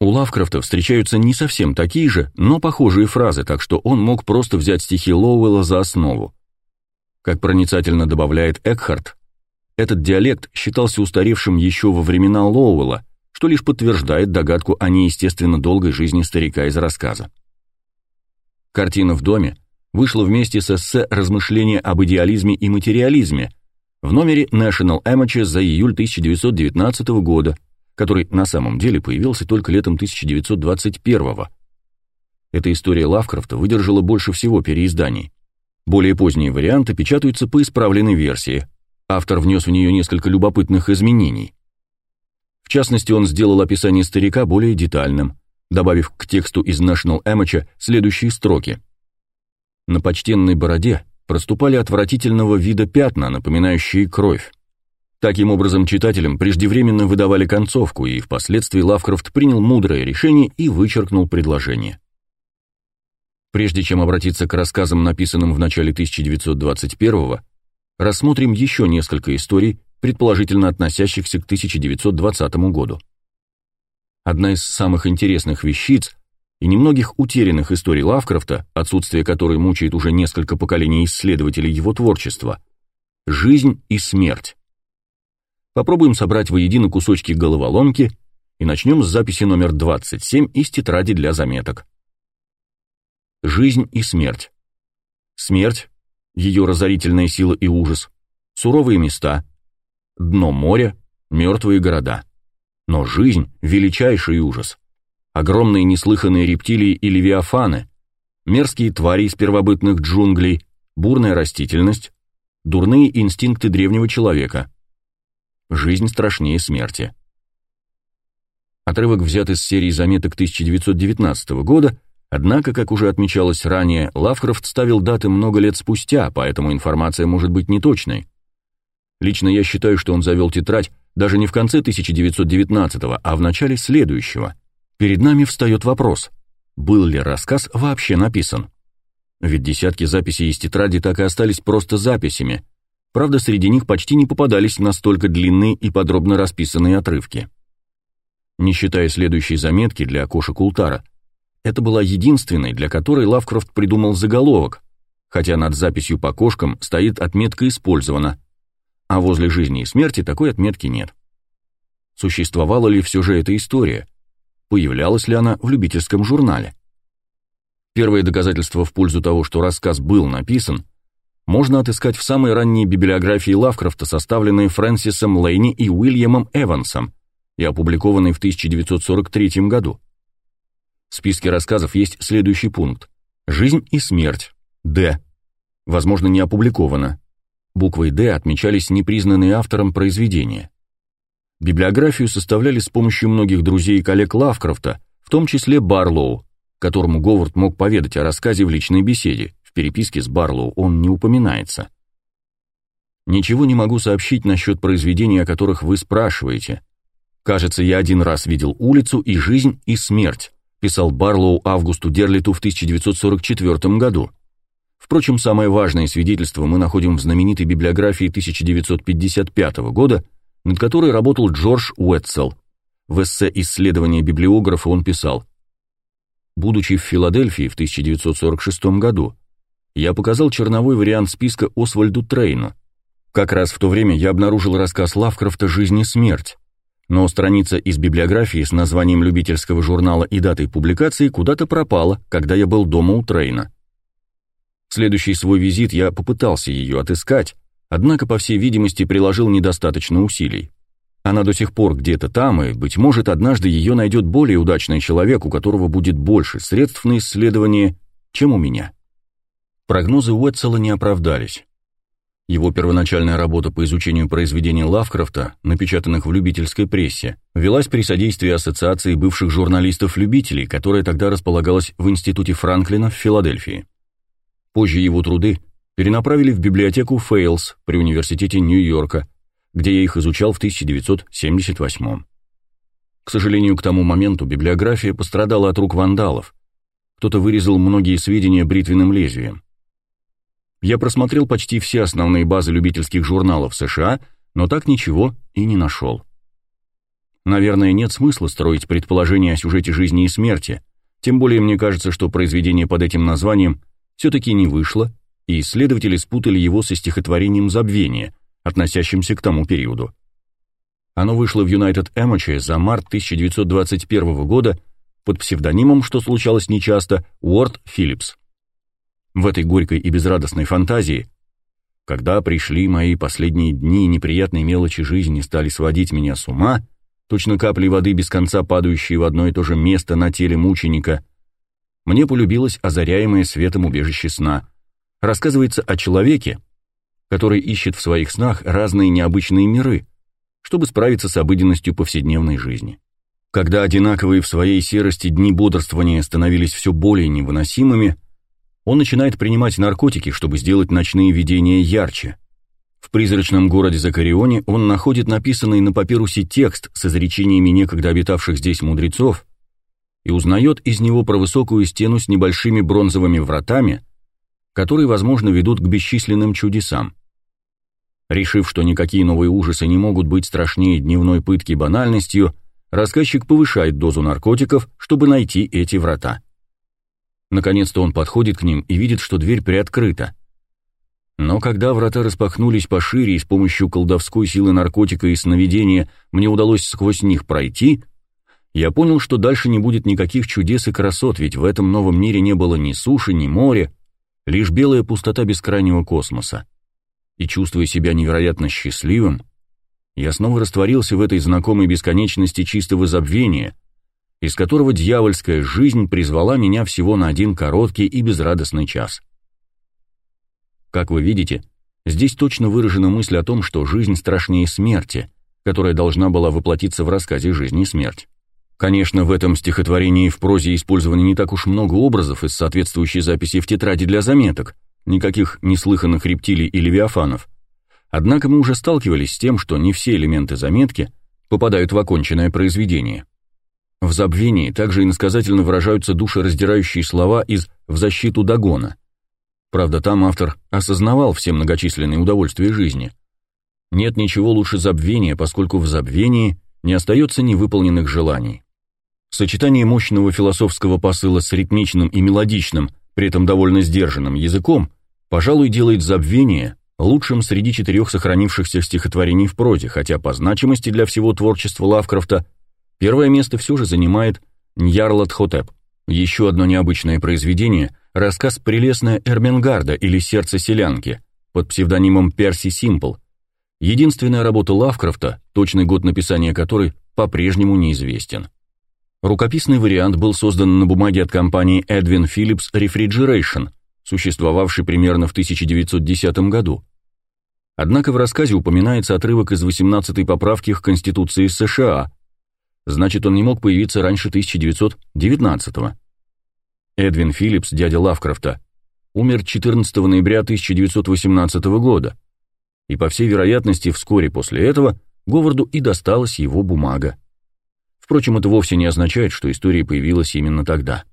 A: У Лавкрафта встречаются не совсем такие же, но похожие фразы, так что он мог просто взять стихи Лоуэлла за основу. Как проницательно добавляет Экхарт, этот диалект считался устаревшим еще во времена Лоуэлла, что лишь подтверждает догадку о неестественно долгой жизни старика из рассказа. Картина в доме вышла вместе с эссе «Размышления об идеализме и материализме» в номере National Amateur за июль 1919 года, который на самом деле появился только летом 1921 года. Эта история Лавкрафта выдержала больше всего переизданий. Более поздние варианты печатаются по исправленной версии. Автор внес в нее несколько любопытных изменений. В частности, он сделал описание старика более детальным, добавив к тексту из National Amateur следующие строки. На почтенной бороде проступали отвратительного вида пятна, напоминающие кровь. Таким образом, читателям преждевременно выдавали концовку, и впоследствии Лавкрафт принял мудрое решение и вычеркнул предложение. Прежде чем обратиться к рассказам, написанным в начале 1921-го, рассмотрим еще несколько историй, предположительно относящихся к 1920 году. Одна из самых интересных вещиц и немногих утерянных историй Лавкрафта, отсутствие которой мучает уже несколько поколений исследователей его творчества – жизнь и смерть. Попробуем собрать воедино кусочки головоломки и начнем с записи номер 27 из тетради для заметок. Жизнь и смерть. Смерть, ее разорительная сила и ужас, суровые места, дно моря, мертвые города. Но жизнь — величайший ужас. Огромные неслыханные рептилии и левиафаны, мерзкие твари из первобытных джунглей, бурная растительность, дурные инстинкты древнего человека. Жизнь страшнее смерти. Отрывок взят из серии заметок 1919 года, однако, как уже отмечалось ранее, Лавкрафт ставил даты много лет спустя, поэтому информация может быть неточной. Лично я считаю, что он завел тетрадь даже не в конце 1919-го, а в начале следующего. Перед нами встает вопрос, был ли рассказ вообще написан? Ведь десятки записей из тетради так и остались просто записями. Правда, среди них почти не попадались настолько длинные и подробно расписанные отрывки. Не считая следующей заметки для окошек Ултара, это была единственной, для которой Лавкрафт придумал заголовок, хотя над записью по кошкам стоит отметка «Использовано», а возле жизни и смерти такой отметки нет. Существовала ли все же эта история? Появлялась ли она в любительском журнале? Первое доказательство в пользу того, что рассказ был написан, можно отыскать в самой ранней библиографии Лавкрафта, составленной Фрэнсисом Лейни и Уильямом Эвансом и опубликованной в 1943 году. В списке рассказов есть следующий пункт. «Жизнь и смерть. Д. Возможно, не опубликовано. Буквой «Д» отмечались непризнанные автором произведения. Библиографию составляли с помощью многих друзей и коллег Лавкрафта, в том числе Барлоу, которому Говард мог поведать о рассказе в личной беседе. В переписке с Барлоу он не упоминается. Ничего не могу сообщить насчет произведений, о которых вы спрашиваете. Кажется, я один раз видел улицу и жизнь и смерть, писал Барлоу Августу Дерлиту в 1944 году. Впрочем, самое важное свидетельство мы находим в знаменитой библиографии 1955 года, над которой работал Джордж Уэтсел. В эссе «Исследование библиографа» он писал «Будучи в Филадельфии в 1946 году, я показал черновой вариант списка Освальду Трейну. Как раз в то время я обнаружил рассказ Лавкрафта «Жизнь и смерть», но страница из библиографии с названием любительского журнала и датой публикации куда-то пропала, когда я был дома у Трейна. Следующий свой визит я попытался ее отыскать, однако, по всей видимости, приложил недостаточно усилий. Она до сих пор где-то там, и, быть может, однажды ее найдет более удачный человек, у которого будет больше средств на исследование, чем у меня. Прогнозы Уэтсела не оправдались. Его первоначальная работа по изучению произведений Лавкрафта, напечатанных в любительской прессе, велась при содействии Ассоциации бывших журналистов-любителей, которая тогда располагалась в Институте Франклина в Филадельфии. Позже его труды перенаправили в библиотеку Фейлс при Университете Нью-Йорка, где я их изучал в 1978 К сожалению, к тому моменту библиография пострадала от рук вандалов. Кто-то вырезал многие сведения бритвенным лезвием. Я просмотрел почти все основные базы любительских журналов США, но так ничего и не нашел. Наверное, нет смысла строить предположения о сюжете жизни и смерти, тем более мне кажется, что произведение под этим названием все-таки не вышло, и исследователи спутали его со стихотворением «Забвение», относящимся к тому периоду. Оно вышло в United Amateur за март 1921 года под псевдонимом, что случалось нечасто, Уорд Филлипс. В этой горькой и безрадостной фантазии, когда пришли мои последние дни, неприятные мелочи жизни стали сводить меня с ума, точно капли воды без конца падающие в одно и то же место на теле мученика, мне полюбилось озаряемое светом убежище сна. Рассказывается о человеке, который ищет в своих снах разные необычные миры, чтобы справиться с обыденностью повседневной жизни. Когда одинаковые в своей серости дни бодрствования становились все более невыносимыми, он начинает принимать наркотики, чтобы сделать ночные видения ярче. В призрачном городе Закарионе он находит написанный на папирусе текст с изречениями некогда обитавших здесь мудрецов и узнает из него про высокую стену с небольшими бронзовыми вратами, которые, возможно, ведут к бесчисленным чудесам. Решив, что никакие новые ужасы не могут быть страшнее дневной пытки банальностью, рассказчик повышает дозу наркотиков, чтобы найти эти врата. Наконец-то он подходит к ним и видит, что дверь приоткрыта. Но когда врата распахнулись пошире и с помощью колдовской силы наркотика и сновидения мне удалось сквозь них пройти, я понял, что дальше не будет никаких чудес и красот, ведь в этом новом мире не было ни суши, ни моря, лишь белая пустота бескрайнего космоса. И чувствуя себя невероятно счастливым, я снова растворился в этой знакомой бесконечности чистого забвения — из которого дьявольская жизнь призвала меня всего на один короткий и безрадостный час. Как вы видите, здесь точно выражена мысль о том, что жизнь страшнее смерти, которая должна была воплотиться в рассказе «Жизнь и смерть». Конечно, в этом стихотворении в прозе использовано не так уж много образов из соответствующей записи в тетради для заметок, никаких неслыханных рептилий и левиафанов. Однако мы уже сталкивались с тем, что не все элементы заметки попадают в оконченное произведение. В забвении также иносказательно выражаются душераздирающие слова из «в защиту Дагона». Правда, там автор осознавал все многочисленные удовольствия жизни. Нет ничего лучше забвения, поскольку в забвении не остается невыполненных желаний. Сочетание мощного философского посыла с ритмичным и мелодичным, при этом довольно сдержанным языком, пожалуй, делает забвение лучшим среди четырех сохранившихся стихотворений в прозе, хотя по значимости для всего творчества Лавкрафта – Первое место все же занимает Ньярлат Хотеп. Еще одно необычное произведение – рассказ «Прелестная Эрменгарда» или «Сердце селянки» под псевдонимом Перси Симпл. Единственная работа Лавкрафта, точный год написания которой по-прежнему неизвестен. Рукописный вариант был создан на бумаге от компании Edwin Phillips Refrigeration, существовавшей примерно в 1910 году. Однако в рассказе упоминается отрывок из 18-й поправки к Конституции США, Значит, он не мог появиться раньше 1919-го. Эдвин Филлипс, дядя Лавкрафта, умер 14 ноября 1918 года, и, по всей вероятности, вскоре после этого Говарду и досталась его бумага. Впрочем, это вовсе не означает, что история появилась именно тогда.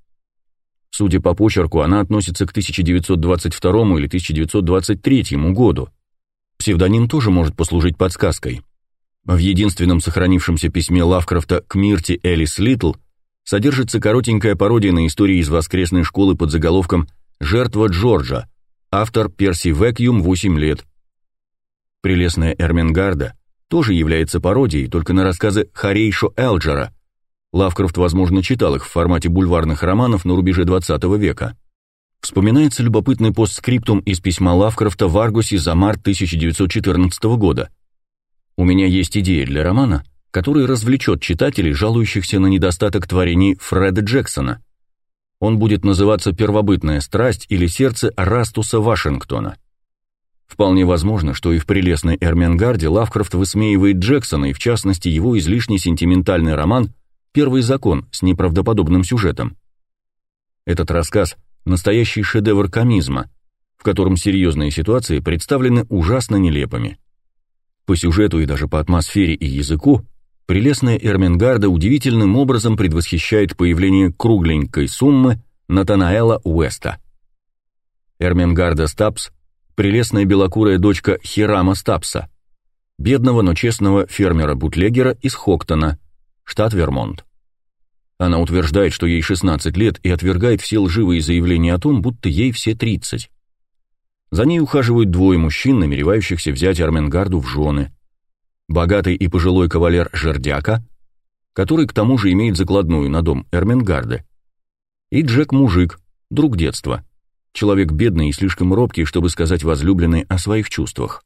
A: Судя по почерку, она относится к 1922 или 1923 году. Псевдоним тоже может послужить подсказкой. В единственном сохранившемся письме Лавкрафта к Мирте Элис Литл содержится коротенькая пародия на истории из воскресной школы под заголовком «Жертва Джорджа», автор Перси Векьюм, 8 лет. Прелестная Эрмингарда тоже является пародией, только на рассказы Харейшо Элджера. Лавкрафт, возможно, читал их в формате бульварных романов на рубеже 20 века. Вспоминается любопытный постскриптум из письма Лавкрафта в Аргусе за март 1914 года – У меня есть идея для романа, который развлечет читателей, жалующихся на недостаток творений Фреда Джексона. Он будет называться «Первобытная страсть» или «Сердце Растуса Вашингтона». Вполне возможно, что и в прелестной Эрменгарде Лавкрафт высмеивает Джексона и, в частности, его излишне сентиментальный роман «Первый закон» с неправдоподобным сюжетом. Этот рассказ – настоящий шедевр комизма, в котором серьезные ситуации представлены ужасно нелепыми. По сюжету и даже по атмосфере и языку прелестная Эрменгарда удивительным образом предвосхищает появление кругленькой суммы Натанаэла Уэста. Эрменгарда Стапс – прелестная белокурая дочка Хирама Стапса, бедного, но честного фермера-бутлегера из Хоктона, штат Вермонт. Она утверждает, что ей 16 лет и отвергает все лживые заявления о том, будто ей все 30. За ней ухаживают двое мужчин, намеревающихся взять Арменгарду в жены. Богатый и пожилой кавалер Жердяка, который к тому же имеет закладную на дом Эрменгарды, и Джек-мужик, друг детства, человек бедный и слишком робкий, чтобы сказать возлюбленной о своих чувствах.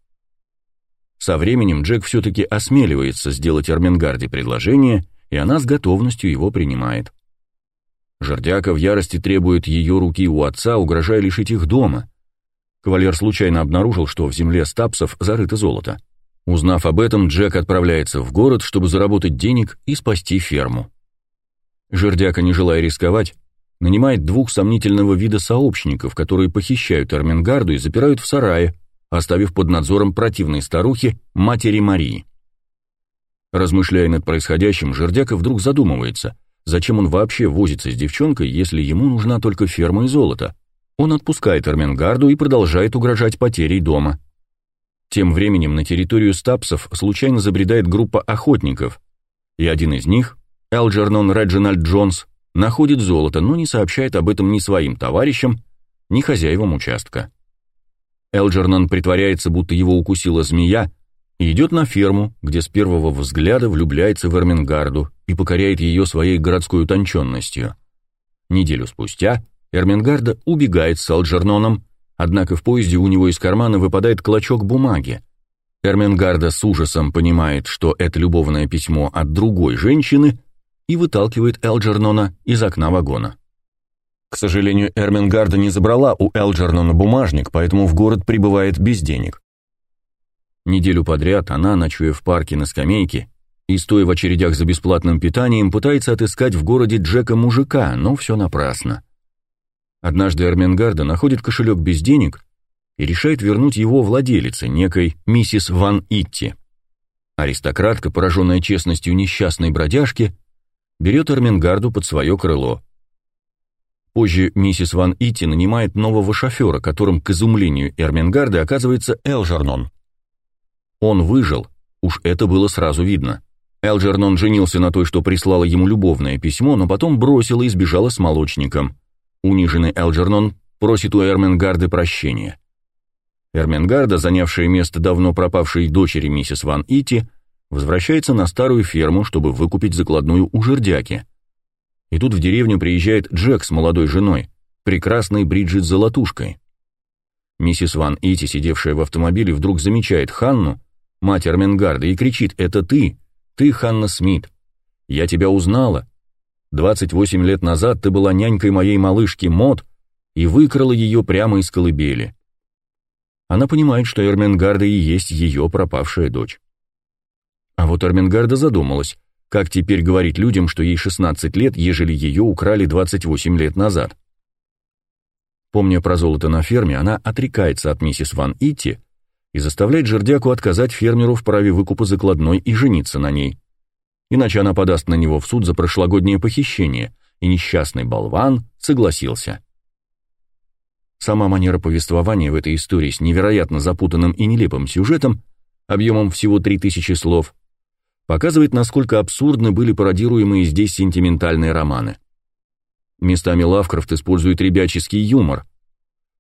A: Со временем Джек все-таки осмеливается сделать Эрменгарде предложение – и она с готовностью его принимает. Жердяка в ярости требует ее руки у отца, угрожая лишить их дома. Кавалер случайно обнаружил, что в земле стапсов зарыто золото. Узнав об этом, Джек отправляется в город, чтобы заработать денег и спасти ферму. Жердяка, не желая рисковать, нанимает двух сомнительного вида сообщников, которые похищают Армингарду и запирают в сарае, оставив под надзором противной старухи, матери Марии. Размышляя над происходящим, Жердяка вдруг задумывается, зачем он вообще возится с девчонкой, если ему нужна только ферма и золото. Он отпускает Арменгарду и продолжает угрожать потерей дома. Тем временем на территорию Стапсов случайно забредает группа охотников, и один из них, Элджернон Реджинальд Джонс, находит золото, но не сообщает об этом ни своим товарищам, ни хозяевам участка. Элджернон притворяется, будто его укусила змея, и идет на ферму, где с первого взгляда влюбляется в Эрмингарду и покоряет ее своей городской утонченностью. Неделю спустя Эрмингарда убегает с Алджерноном, однако в поезде у него из кармана выпадает клочок бумаги. Эрмингарда с ужасом понимает, что это любовное письмо от другой женщины, и выталкивает Элджернона из окна вагона. К сожалению, Эрмингарда не забрала у Элджернона бумажник, поэтому в город прибывает без денег. Неделю подряд она, ночуя в парке на скамейке и стоя в очередях за бесплатным питанием, пытается отыскать в городе Джека-мужика, но все напрасно. Однажды Эрменгарда находит кошелек без денег и решает вернуть его владелице, некой миссис Ван Итти. Аристократка, пораженная честностью несчастной бродяжки, берет Эрменгарду под свое крыло. Позже миссис Ван Итти нанимает нового шофера, которым, к изумлению Эрменгарды, оказывается Элжернон. Он выжил, уж это было сразу видно. Элджернон женился на той, что прислала ему любовное письмо, но потом бросила и сбежала с молочником. Униженный Элджернон просит у Эрменгарды прощения. Эрменгарда, занявшая место давно пропавшей дочери миссис Ван Ити, возвращается на старую ферму, чтобы выкупить закладную у жердяки. И тут в деревню приезжает Джек с молодой женой, прекрасной Бриджит Золотушкой. Миссис Ван Ити, сидевшая в автомобиле, вдруг замечает Ханну, мать Арменгарда, и кричит «Это ты! Ты Ханна Смит! Я тебя узнала! 28 лет назад ты была нянькой моей малышки Мод и выкрала ее прямо из колыбели». Она понимает, что Эрменгарда и есть ее пропавшая дочь. А вот Эрменгарда задумалась, как теперь говорить людям, что ей 16 лет, ежели ее украли 28 лет назад. Помня про золото на ферме, она отрекается от миссис Ван Итти и заставляет жердяку отказать фермеру в праве выкупа закладной и жениться на ней. Иначе она подаст на него в суд за прошлогоднее похищение, и несчастный болван согласился. Сама манера повествования в этой истории с невероятно запутанным и нелепым сюжетом, объемом всего 3000 слов, показывает, насколько абсурдны были пародируемые здесь сентиментальные романы. Местами Лавкрафт использует ребяческий юмор.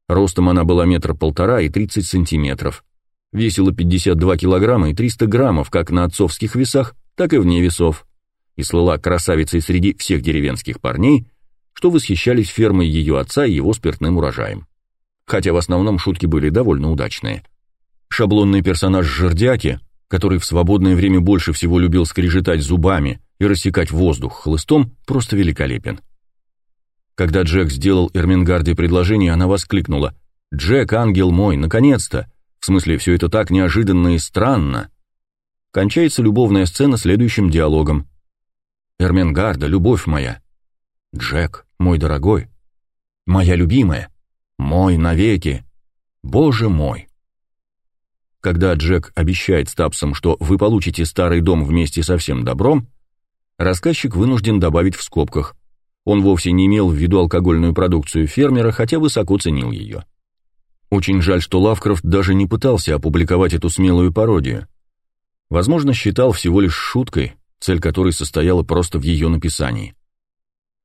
A: Ростом она была метр полтора и 30 сантиметров весила 52 килограмма и 300 граммов как на отцовских весах, так и вне весов, и слыла красавицей среди всех деревенских парней, что восхищались фермой ее отца и его спиртным урожаем. Хотя в основном шутки были довольно удачные. Шаблонный персонаж Жердяки который в свободное время больше всего любил скрежетать зубами и рассекать воздух хлыстом, просто великолепен. Когда Джек сделал Эрмингарде предложение, она воскликнула «Джек, ангел мой, наконец-то! В смысле, все это так неожиданно и странно!» Кончается любовная сцена следующим диалогом. «Эрмингарда, любовь моя!» «Джек, мой дорогой!» «Моя любимая!» «Мой навеки!» «Боже мой!» Когда Джек обещает Стапсам, что вы получите старый дом вместе со всем добром, рассказчик вынужден добавить в скобках он вовсе не имел в виду алкогольную продукцию фермера, хотя высоко ценил ее. Очень жаль, что Лавкрафт даже не пытался опубликовать эту смелую пародию. Возможно, считал всего лишь шуткой, цель которой состояла просто в ее написании.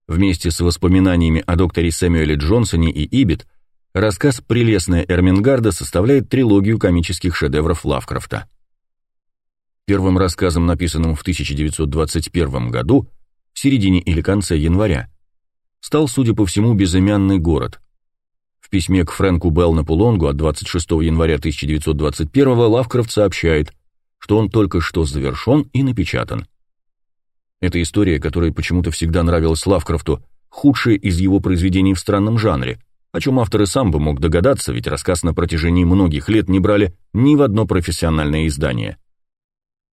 A: Вместе с воспоминаниями о докторе Сэмюэле Джонсоне и Ибит, рассказ «Прелестная Эрмингарда» составляет трилогию комических шедевров Лавкрафта. Первым рассказом, написанным в 1921 году, в середине или конце января, стал, судя по всему, безымянный город. В письме к Фрэнку Белнапу от 26 января 1921 Лавкрафт сообщает, что он только что завершен и напечатан. Эта история, которая почему-то всегда нравилась Лавкрафту, худшая из его произведений в странном жанре, о чем автор и сам бы мог догадаться, ведь рассказ на протяжении многих лет не брали ни в одно профессиональное издание.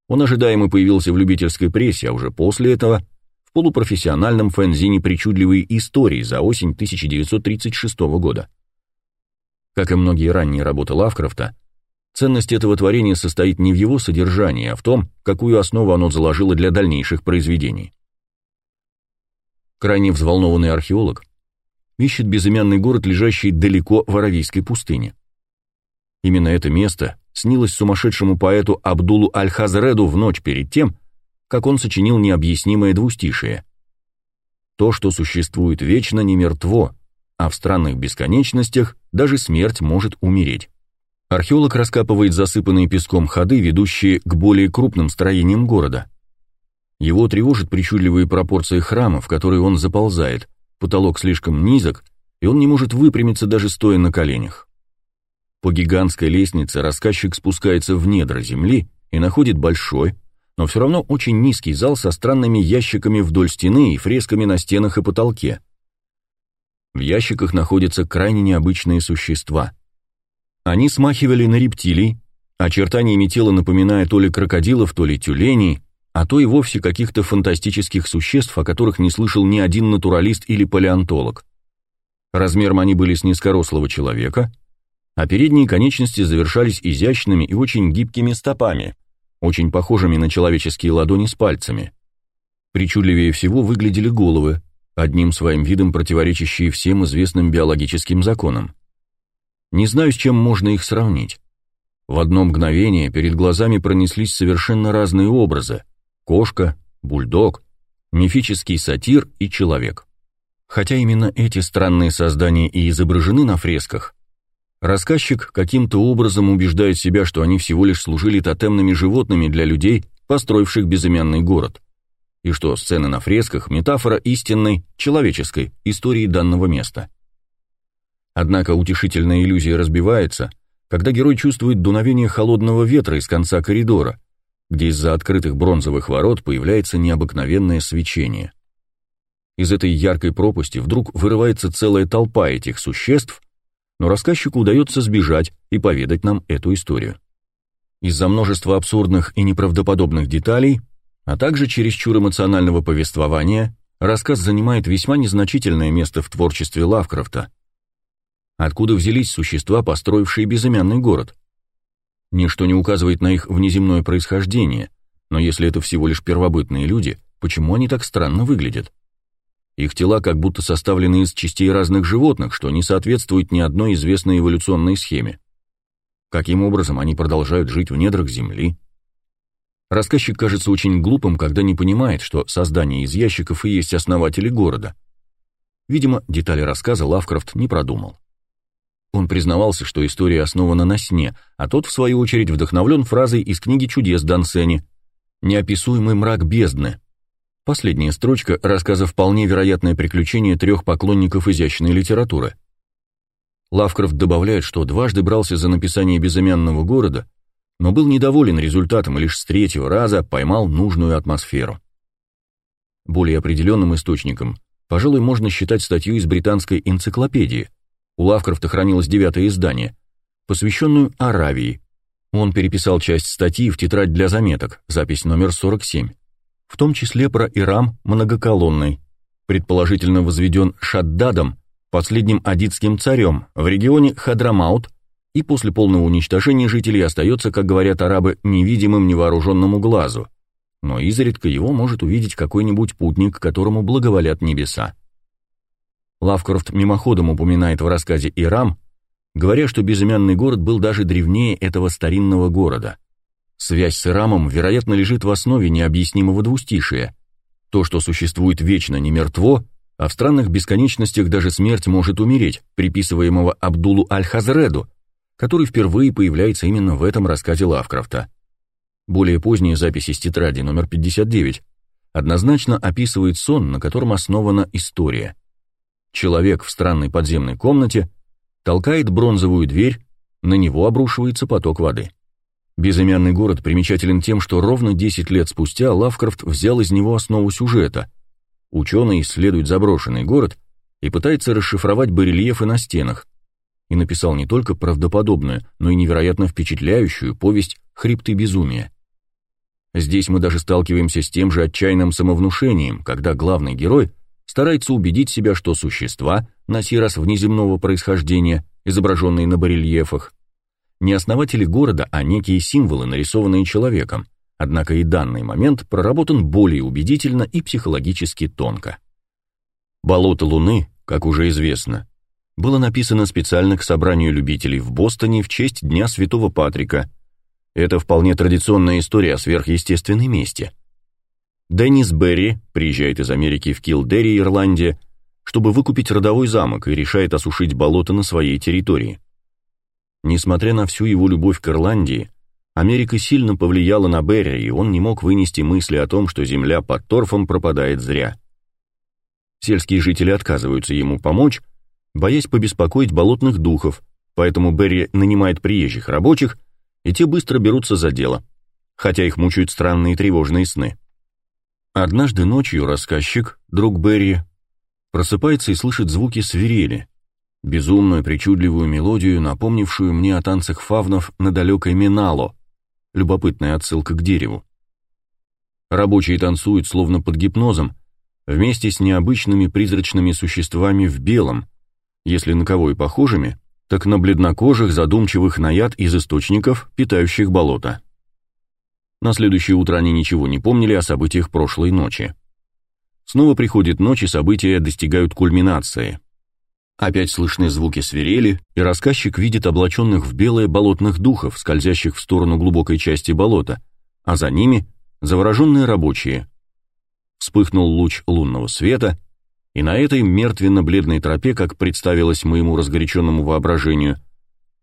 A: Он ожидаемо появился в любительской прессе, а уже после этого в полупрофессиональном фэнзине «Причудливые истории» за осень 1936 года. Как и многие ранние работы Лавкрафта, ценность этого творения состоит не в его содержании, а в том, какую основу оно заложило для дальнейших произведений. Крайне взволнованный археолог ищет безымянный город, лежащий далеко в Аравийской пустыне. Именно это место снилось сумасшедшему поэту Абдулу Аль-Хазреду в ночь перед тем, как он сочинил необъяснимое двустишие. То, что существует вечно, не мертво, а в странных бесконечностях даже смерть может умереть. Археолог раскапывает засыпанные песком ходы, ведущие к более крупным строениям города. Его тревожат причудливые пропорции храма, в который он заползает, потолок слишком низок, и он не может выпрямиться даже стоя на коленях. По гигантской лестнице рассказчик спускается в недра земли и находит большой, но все равно очень низкий зал со странными ящиками вдоль стены и фресками на стенах и потолке. В ящиках находятся крайне необычные существа. Они смахивали на рептилий, очертаниями тела напоминая то ли крокодилов, то ли тюленей, а то и вовсе каких-то фантастических существ, о которых не слышал ни один натуралист или палеонтолог. Размером они были с низкорослого человека, а передние конечности завершались изящными и очень гибкими стопами, очень похожими на человеческие ладони с пальцами. Причудливее всего выглядели головы, одним своим видом противоречащие всем известным биологическим законам. Не знаю, с чем можно их сравнить. В одно мгновение перед глазами пронеслись совершенно разные образы – кошка, бульдог, мифический сатир и человек. Хотя именно эти странные создания и изображены на фресках, Рассказчик каким-то образом убеждает себя, что они всего лишь служили тотемными животными для людей, построивших безымянный город, и что сцены на фресках – метафора истинной, человеческой истории данного места. Однако утешительная иллюзия разбивается, когда герой чувствует дуновение холодного ветра из конца коридора, где из-за открытых бронзовых ворот появляется необыкновенное свечение. Из этой яркой пропасти вдруг вырывается целая толпа этих существ – но рассказчику удается сбежать и поведать нам эту историю. Из-за множества абсурдных и неправдоподобных деталей, а также чересчур эмоционального повествования, рассказ занимает весьма незначительное место в творчестве Лавкрафта. Откуда взялись существа, построившие безымянный город? Ничто не указывает на их внеземное происхождение, но если это всего лишь первобытные люди, почему они так странно выглядят? Их тела как будто составлены из частей разных животных, что не соответствует ни одной известной эволюционной схеме. Каким образом они продолжают жить в недрах Земли? Рассказчик кажется очень глупым, когда не понимает, что создание из ящиков и есть основатели города. Видимо, детали рассказа Лавкрафт не продумал. Он признавался, что история основана на сне, а тот, в свою очередь, вдохновлен фразой из книги чудес Дансени «Неописуемый мрак бездны», Последняя строчка рассказа вполне вероятное приключение трех поклонников изящной литературы. Лавкрафт добавляет, что дважды брался за написание безымянного города, но был недоволен результатом и лишь с третьего раза поймал нужную атмосферу. Более определенным источником, пожалуй, можно считать статью из британской энциклопедии. У Лавкрафта хранилось девятое издание, посвященную Аравии. Он переписал часть статьи в тетрадь для заметок, запись номер 47, в том числе про Ирам многоколонный, предположительно возведен Шаддадом, последним адитским царем, в регионе Хадрамаут, и после полного уничтожения жителей остается, как говорят арабы, невидимым невооруженному глазу, но изредка его может увидеть какой-нибудь путник, которому благоволят небеса. Лавкрафт мимоходом упоминает в рассказе «Ирам», говоря, что безымянный город был даже древнее этого старинного города. Связь с Ирамом, вероятно, лежит в основе необъяснимого двустишия. То, что существует вечно, не мертво, а в странных бесконечностях даже смерть может умереть, приписываемого Абдулу Аль-Хазреду, который впервые появляется именно в этом рассказе Лавкрафта. Более поздние записи из тетради номер 59 однозначно описывает сон, на котором основана история. Человек в странной подземной комнате толкает бронзовую дверь, на него обрушивается поток воды. Безымянный город примечателен тем, что ровно 10 лет спустя Лавкрафт взял из него основу сюжета. Ученый исследует заброшенный город и пытается расшифровать барельефы на стенах, и написал не только правдоподобную, но и невероятно впечатляющую повесть «Хребты безумия». Здесь мы даже сталкиваемся с тем же отчаянным самовнушением, когда главный герой старается убедить себя, что существа, на сей раз внеземного происхождения, изображенные на барельефах, не основатели города, а некие символы, нарисованные человеком, однако и данный момент проработан более убедительно и психологически тонко. «Болото Луны», как уже известно, было написано специально к собранию любителей в Бостоне в честь Дня Святого Патрика. Это вполне традиционная история о сверхъестественной месте. Деннис Берри приезжает из Америки в Килдерри, Ирландия, чтобы выкупить родовой замок и решает осушить болото на своей территории. Несмотря на всю его любовь к Ирландии, Америка сильно повлияла на Берри, и он не мог вынести мысли о том, что земля под торфом пропадает зря. Сельские жители отказываются ему помочь, боясь побеспокоить болотных духов, поэтому Берри нанимает приезжих рабочих, и те быстро берутся за дело, хотя их мучают странные тревожные сны. Однажды ночью рассказчик, друг Берри, просыпается и слышит звуки свирели, безумную причудливую мелодию, напомнившую мне о танцах фавнов на далекой Минало, любопытная отсылка к дереву. Рабочие танцуют словно под гипнозом, вместе с необычными призрачными существами в белом, если на кого и похожими, так на бледнокожих, задумчивых наяд из источников, питающих болото. На следующее утро они ничего не помнили о событиях прошлой ночи. Снова приходит ночь, и события достигают кульминации. Опять слышны звуки свирели, и рассказчик видит облаченных в белое болотных духов, скользящих в сторону глубокой части болота, а за ними завороженные рабочие. Вспыхнул луч лунного света — и на этой мертвенно-бледной тропе, как представилось моему разгоряченному воображению,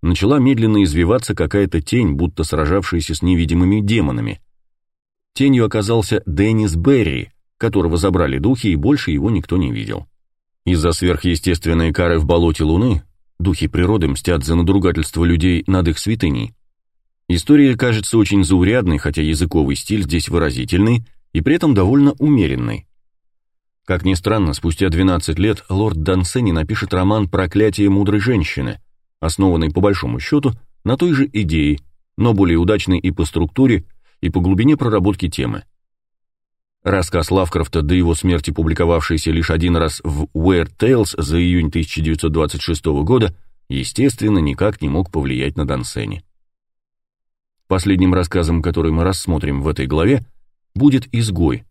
A: начала медленно извиваться какая-то тень, будто сражавшаяся с невидимыми демонами. Тенью оказался Деннис Берри, которого забрали духи, и больше его никто не видел. Из-за сверхъестественной кары в болоте Луны духи природы мстят за надругательство людей над их святыней. История кажется очень заурядной, хотя языковый стиль здесь выразительный и при этом довольно умеренный. Как ни странно, спустя 12 лет лорд Дансени напишет роман «Проклятие мудрой женщины», основанный по большому счету на той же идее, но более удачный и по структуре, и по глубине проработки темы. Рассказ Лавкрафта до его смерти, публиковавшийся лишь один раз в Weird Tales за июнь 1926 года, естественно, никак не мог повлиять на Дансени. Последним рассказом, который мы рассмотрим в этой главе, будет «Изгой»,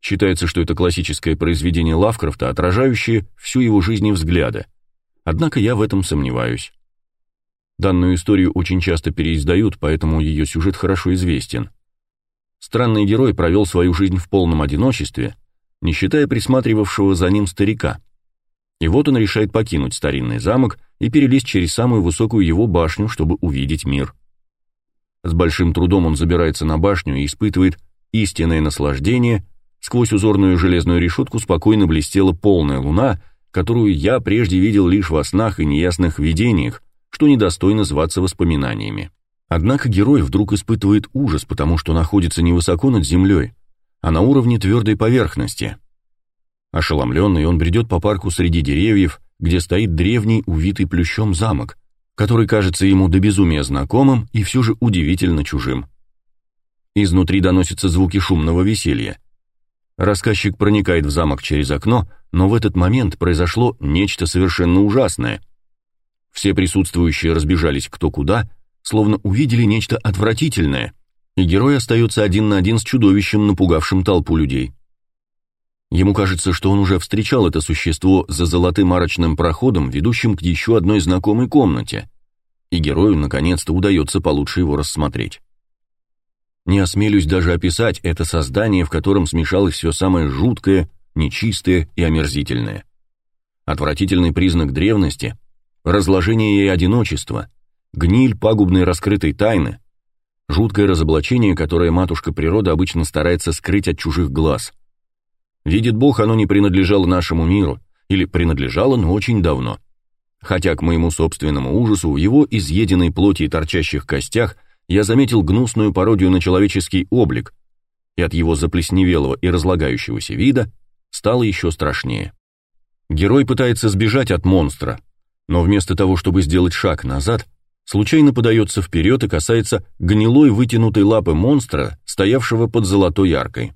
A: Считается, что это классическое произведение Лавкрафта, отражающее всю его жизнь и взгляды. Однако я в этом сомневаюсь. Данную историю очень часто переиздают, поэтому ее сюжет хорошо известен. Странный герой провел свою жизнь в полном одиночестве, не считая присматривавшего за ним старика. И вот он решает покинуть старинный замок и перелезть через самую высокую его башню, чтобы увидеть мир. С большим трудом он забирается на башню и испытывает истинное наслаждение – Сквозь узорную железную решетку спокойно блестела полная луна, которую я прежде видел лишь во снах и неясных видениях, что недостойно зваться воспоминаниями. Однако герой вдруг испытывает ужас, потому что находится не высоко над землей, а на уровне твердой поверхности. Ошеломленный, он бредет по парку среди деревьев, где стоит древний, увитый плющом замок, который кажется ему до безумия знакомым и все же удивительно чужим. Изнутри доносятся звуки шумного веселья. Рассказчик проникает в замок через окно, но в этот момент произошло нечто совершенно ужасное. Все присутствующие разбежались кто куда, словно увидели нечто отвратительное, и герой остается один на один с чудовищем, напугавшим толпу людей. Ему кажется, что он уже встречал это существо за золотым арочным проходом, ведущим к еще одной знакомой комнате, и герою наконец-то удается получше его рассмотреть. Не осмелюсь даже описать это создание, в котором смешалось все самое жуткое, нечистое и омерзительное. Отвратительный признак древности, разложение и одиночество, гниль пагубной раскрытой тайны, жуткое разоблачение, которое матушка природа обычно старается скрыть от чужих глаз. Видит Бог, оно не принадлежало нашему миру, или принадлежало, но очень давно. Хотя, к моему собственному ужасу, в его изъеденной плоти и торчащих костях я заметил гнусную пародию на человеческий облик, и от его заплесневелого и разлагающегося вида стало еще страшнее. Герой пытается сбежать от монстра, но вместо того, чтобы сделать шаг назад, случайно подается вперед и касается гнилой вытянутой лапы монстра, стоявшего под золотой аркой.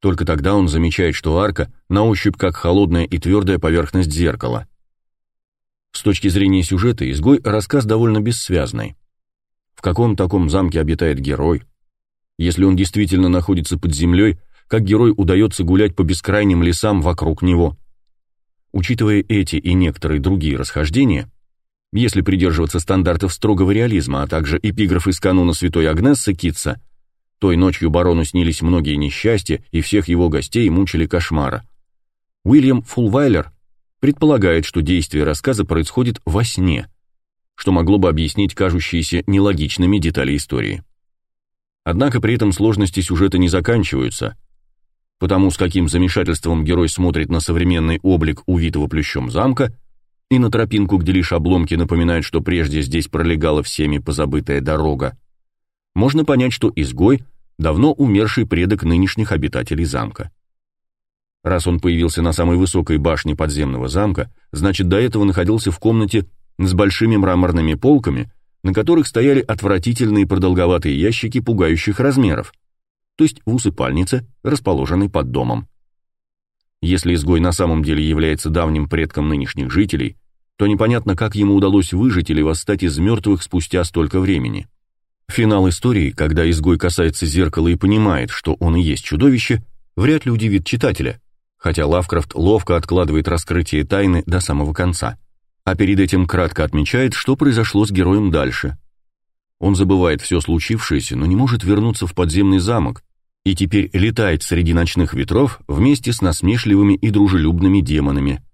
A: Только тогда он замечает, что арка на ощупь как холодная и твердая поверхность зеркала. С точки зрения сюжета, изгой рассказ довольно бессвязный. В каком таком замке обитает герой? Если он действительно находится под землей, как герой удается гулять по бескрайним лесам вокруг него? Учитывая эти и некоторые другие расхождения, если придерживаться стандартов строгого реализма, а также эпиграф из кануна святой Агнессы Китса, той ночью барону снились многие несчастья, и всех его гостей мучили кошмара. Уильям Фулвайлер предполагает, что действие рассказа происходит во сне, что могло бы объяснить кажущиеся нелогичными детали истории. Однако при этом сложности сюжета не заканчиваются, потому с каким замешательством герой смотрит на современный облик увитого плющом замка – и на тропинку, где лишь обломки напоминают, что прежде здесь пролегала всеми позабытая дорога, можно понять, что изгой – давно умерший предок нынешних обитателей замка. Раз он появился на самой высокой башне подземного замка, значит, до этого находился в комнате с большими мраморными полками, на которых стояли отвратительные продолговатые ящики пугающих размеров, то есть в усыпальнице, расположенной под домом. Если изгой на самом деле является давним предком нынешних жителей, то непонятно, как ему удалось выжить или восстать из мертвых спустя столько времени. Финал истории, когда изгой касается зеркала и понимает, что он и есть чудовище, вряд ли удивит читателя, хотя Лавкрафт ловко откладывает раскрытие тайны до самого конца, а перед этим кратко отмечает, что произошло с героем дальше. Он забывает все случившееся, но не может вернуться в подземный замок, и теперь летает среди ночных ветров вместе с насмешливыми и дружелюбными демонами.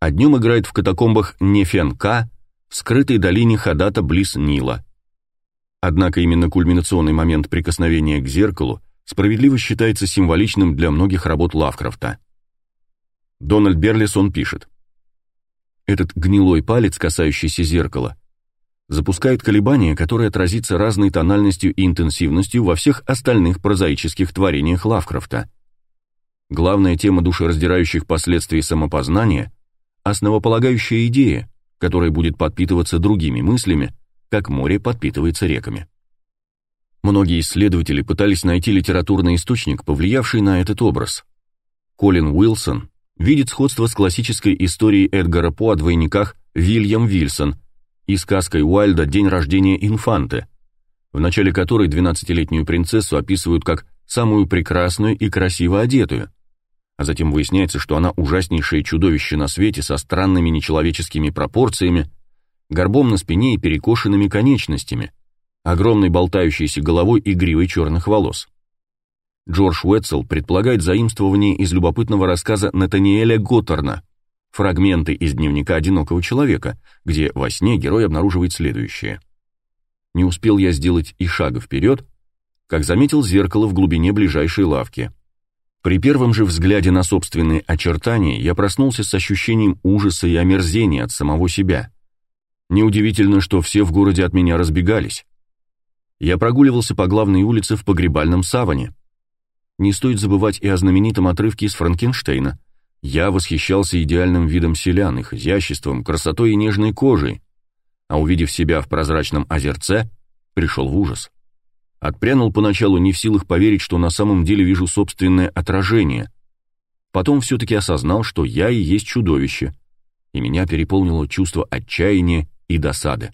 A: А днем играет в катакомбах Нефенка в скрытой долине Хадата близ Нила. Однако именно кульминационный момент прикосновения к зеркалу справедливо считается символичным для многих работ Лавкрафта. Дональд Берлисон пишет. Этот гнилой палец, касающийся зеркала, запускает колебания, которые отразится разной тональностью и интенсивностью во всех остальных прозаических творениях Лавкрафта. Главная тема душераздирающих последствий самопознания – основополагающая идея, которая будет подпитываться другими мыслями, как море подпитывается реками. Многие исследователи пытались найти литературный источник, повлиявший на этот образ. Колин Уилсон видит сходство с классической историей Эдгара По о двойниках Вильям Вильсон – и сказкой Уайльда «День рождения инфанты», в начале которой 12-летнюю принцессу описывают как самую прекрасную и красиво одетую, а затем выясняется, что она ужаснейшее чудовище на свете со странными нечеловеческими пропорциями, горбом на спине и перекошенными конечностями, огромной болтающейся головой и гривой черных волос. Джордж Уэтсел предполагает заимствование из любопытного рассказа Натаниэля Готтерна фрагменты из дневника одинокого человека, где во сне герой обнаруживает следующее. Не успел я сделать и шага вперед, как заметил зеркало в глубине ближайшей лавки. При первом же взгляде на собственные очертания я проснулся с ощущением ужаса и омерзения от самого себя. Неудивительно, что все в городе от меня разбегались. я прогуливался по главной улице в погребальном саване. Не стоит забывать и о знаменитом отрывке из Франкенштейна. Я восхищался идеальным видом селян, их изяществом, красотой и нежной кожей, а увидев себя в прозрачном озерце, пришел в ужас. Отпрянул поначалу не в силах поверить, что на самом деле вижу собственное отражение. Потом все-таки осознал, что я и есть чудовище, и меня переполнило чувство отчаяния и досады.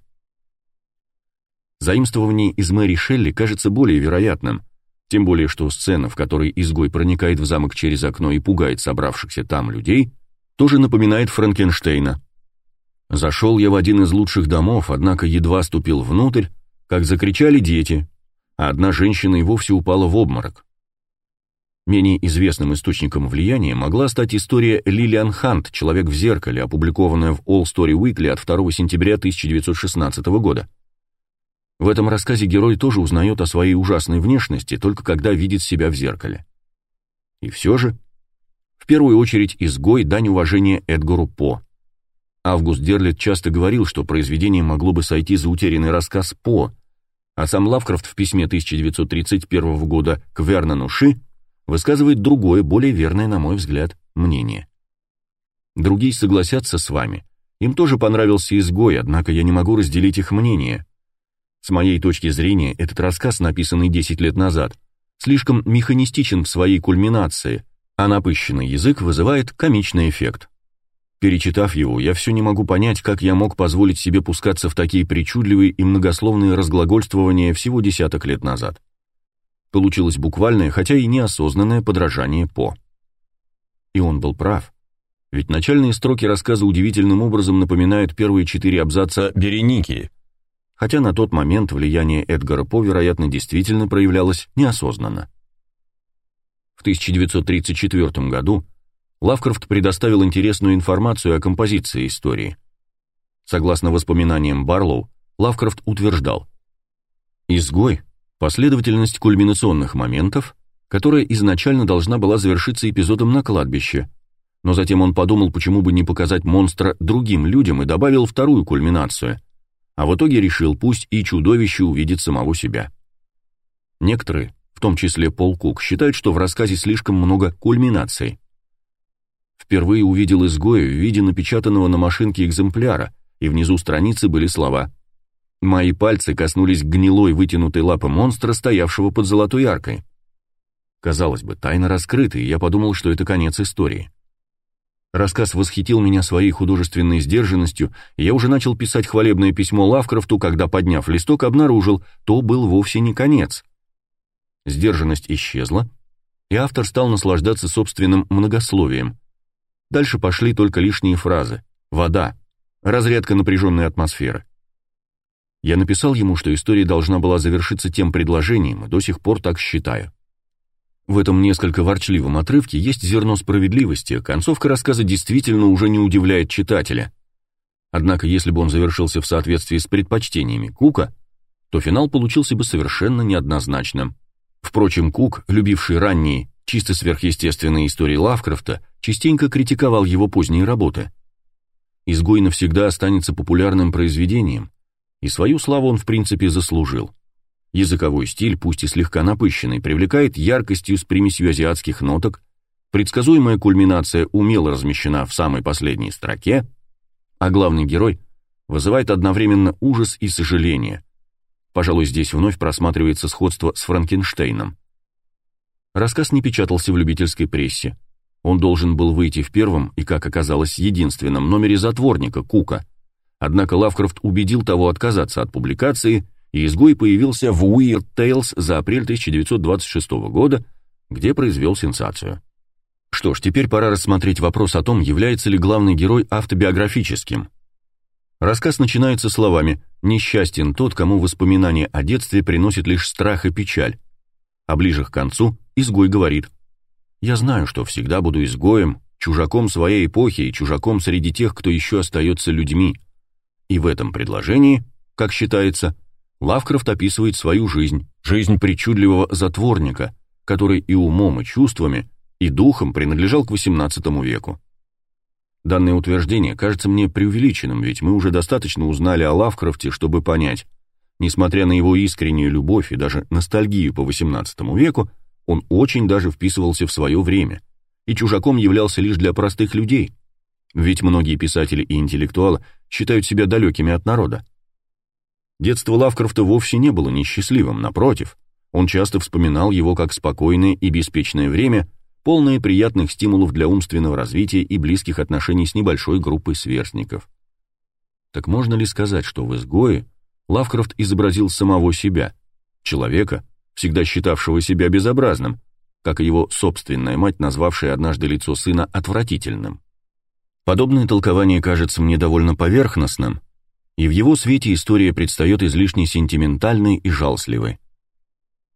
A: Заимствование из Мэри Шелли кажется более вероятным, тем более что сцена, в которой изгой проникает в замок через окно и пугает собравшихся там людей, тоже напоминает Франкенштейна. Зашел я в один из лучших домов, однако едва ступил внутрь, как закричали дети, а одна женщина и вовсе упала в обморок. Менее известным источником влияния могла стать история Лилиан Хант «Человек в зеркале», опубликованная в All Story Weekly от 2 сентября 1916 года. В этом рассказе герой тоже узнает о своей ужасной внешности, только когда видит себя в зеркале. И все же, в первую очередь, изгой дань уважения Эдгару По. Август Дерлет часто говорил, что произведение могло бы сойти за утерянный рассказ По, а сам Лавкрафт в письме 1931 года к Вернону Ши высказывает другое, более верное, на мой взгляд, мнение. Другие согласятся с вами. Им тоже понравился изгой, однако я не могу разделить их мнение. С моей точки зрения, этот рассказ, написанный 10 лет назад, слишком механистичен в своей кульминации, а напыщенный язык вызывает комичный эффект. Перечитав его, я все не могу понять, как я мог позволить себе пускаться в такие причудливые и многословные разглагольствования всего десяток лет назад. Получилось буквальное, хотя и неосознанное подражание По. И он был прав. Ведь начальные строки рассказа удивительным образом напоминают первые четыре абзаца Береники, хотя на тот момент влияние Эдгара По, вероятно, действительно проявлялось неосознанно. В 1934 году Лавкрафт предоставил интересную информацию о композиции истории. Согласно воспоминаниям Барлоу, Лавкрафт утверждал, «Изгой — последовательность кульминационных моментов, которая изначально должна была завершиться эпизодом на кладбище, но затем он подумал, почему бы не показать монстра другим людям и добавил вторую кульминацию — а в итоге решил, пусть и чудовище увидит самого себя. Некоторые, в том числе Пол Кук, считают, что в рассказе слишком много кульминаций. Впервые увидел изгоя в виде напечатанного на машинке экземпляра, и внизу страницы были слова «Мои пальцы коснулись гнилой вытянутой лапы монстра, стоявшего под золотой аркой». Казалось бы, тайна раскрыта, и я подумал, что это конец истории. Рассказ восхитил меня своей художественной сдержанностью, и я уже начал писать хвалебное письмо Лавкрафту, когда, подняв листок, обнаружил, то был вовсе не конец. Сдержанность исчезла, и автор стал наслаждаться собственным многословием. Дальше пошли только лишние фразы. Вода. Разрядка напряженной атмосферы. Я написал ему, что история должна была завершиться тем предложением, и до сих пор так считаю. В этом несколько ворчливом отрывке есть зерно справедливости, концовка рассказа действительно уже не удивляет читателя. Однако, если бы он завершился в соответствии с предпочтениями Кука, то финал получился бы совершенно неоднозначным. Впрочем, Кук, любивший ранние, чисто сверхъестественные истории Лавкрафта, частенько критиковал его поздние работы. «Изгой навсегда останется популярным произведением, и свою славу он в принципе заслужил. Языковой стиль, пусть и слегка напыщенный, привлекает яркостью с примесью азиатских ноток, предсказуемая кульминация умело размещена в самой последней строке, а главный герой вызывает одновременно ужас и сожаление. Пожалуй, здесь вновь просматривается сходство с Франкенштейном. Рассказ не печатался в любительской прессе. Он должен был выйти в первом и, как оказалось, единственном номере затворника Кука. Однако Лавкрафт убедил того отказаться от публикации – изгой появился в Weird Tales за апрель 1926 года, где произвел сенсацию. Что ж, теперь пора рассмотреть вопрос о том, является ли главный герой автобиографическим. Рассказ начинается словами «Несчастен тот, кому воспоминания о детстве приносят лишь страх и печаль». А ближе к концу изгой говорит «Я знаю, что всегда буду изгоем, чужаком своей эпохи и чужаком среди тех, кто еще остается людьми». И в этом предложении, как считается, Лавкрафт описывает свою жизнь, жизнь причудливого затворника, который и умом, и чувствами, и духом принадлежал к XVIII веку. Данное утверждение кажется мне преувеличенным, ведь мы уже достаточно узнали о Лавкрафте, чтобы понять, несмотря на его искреннюю любовь и даже ностальгию по XVIII веку, он очень даже вписывался в свое время и чужаком являлся лишь для простых людей, ведь многие писатели и интеллектуалы считают себя далекими от народа. Детство Лавкрафта вовсе не было несчастливым, напротив, он часто вспоминал его как спокойное и беспечное время, полное приятных стимулов для умственного развития и близких отношений с небольшой группой сверстников. Так можно ли сказать, что в «Изгое» Лавкрафт изобразил самого себя, человека, всегда считавшего себя безобразным, как и его собственная мать, назвавшая однажды лицо сына отвратительным? Подобное толкование кажется мне довольно поверхностным, и в его свете история предстает излишне сентиментальной и жалостливой.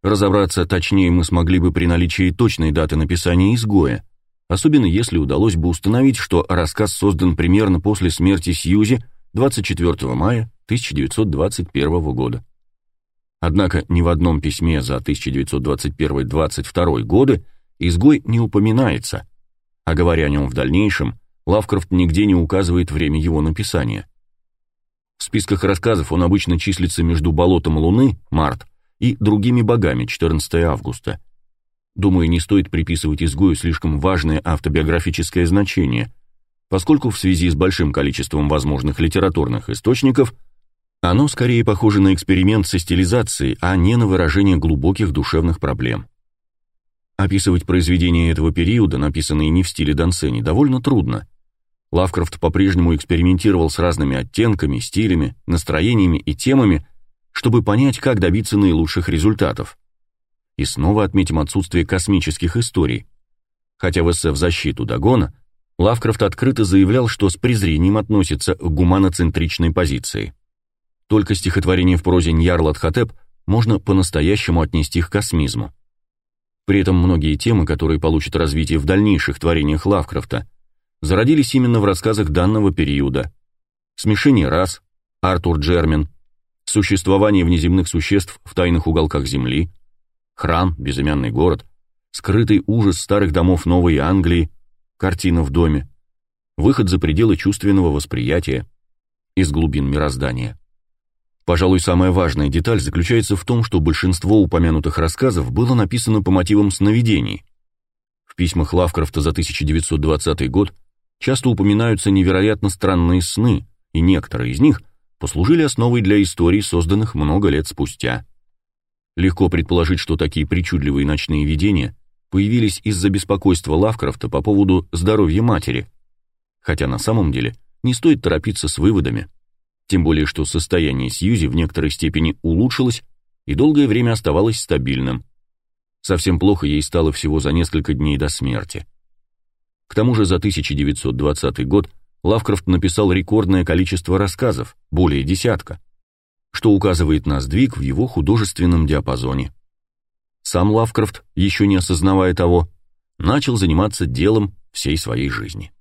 A: Разобраться точнее мы смогли бы при наличии точной даты написания «Изгоя», особенно если удалось бы установить, что рассказ создан примерно после смерти Сьюзи 24 мая 1921 года. Однако ни в одном письме за 1921-22 годы «Изгой» не упоминается, а говоря о нем в дальнейшем, Лавкрафт нигде не указывает время его написания. В списках рассказов он обычно числится между «Болотом Луны» март и «Другими богами» 14 августа. Думаю, не стоит приписывать изгою слишком важное автобиографическое значение, поскольку в связи с большим количеством возможных литературных источников оно скорее похоже на эксперимент со стилизацией, а не на выражение глубоких душевных проблем. Описывать произведения этого периода, написанные не в стиле Дансени, довольно трудно. Лавкрафт по-прежнему экспериментировал с разными оттенками, стилями, настроениями и темами, чтобы понять, как добиться наилучших результатов. И снова отметим отсутствие космических историй. Хотя в эссе в защиту Дагона Лавкрафт открыто заявлял, что с презрением относится к гуманоцентричной позиции. Только стихотворение в прозе Ньярлат-Хатеп можно по-настоящему отнести к космизму. При этом многие темы, которые получат развитие в дальнейших творениях Лавкрафта, зародились именно в рассказах данного периода. Смешение рас, Артур Джермин, существование внеземных существ в тайных уголках Земли, храм, безымянный город, скрытый ужас старых домов Новой Англии, картина в доме, выход за пределы чувственного восприятия, из глубин мироздания. Пожалуй, самая важная деталь заключается в том, что большинство упомянутых рассказов было написано по мотивам сновидений. В письмах Лавкрафта за 1920 год часто упоминаются невероятно странные сны, и некоторые из них послужили основой для историй, созданных много лет спустя. Легко предположить, что такие причудливые ночные видения появились из-за беспокойства Лавкрафта по поводу здоровья матери, хотя на самом деле не стоит торопиться с выводами, тем более что состояние Сьюзи в некоторой степени улучшилось и долгое время оставалось стабильным. Совсем плохо ей стало всего за несколько дней до смерти. К тому же за 1920 год Лавкрафт написал рекордное количество рассказов, более десятка, что указывает на сдвиг в его художественном диапазоне. Сам Лавкрафт, еще не осознавая того, начал заниматься делом всей своей жизни.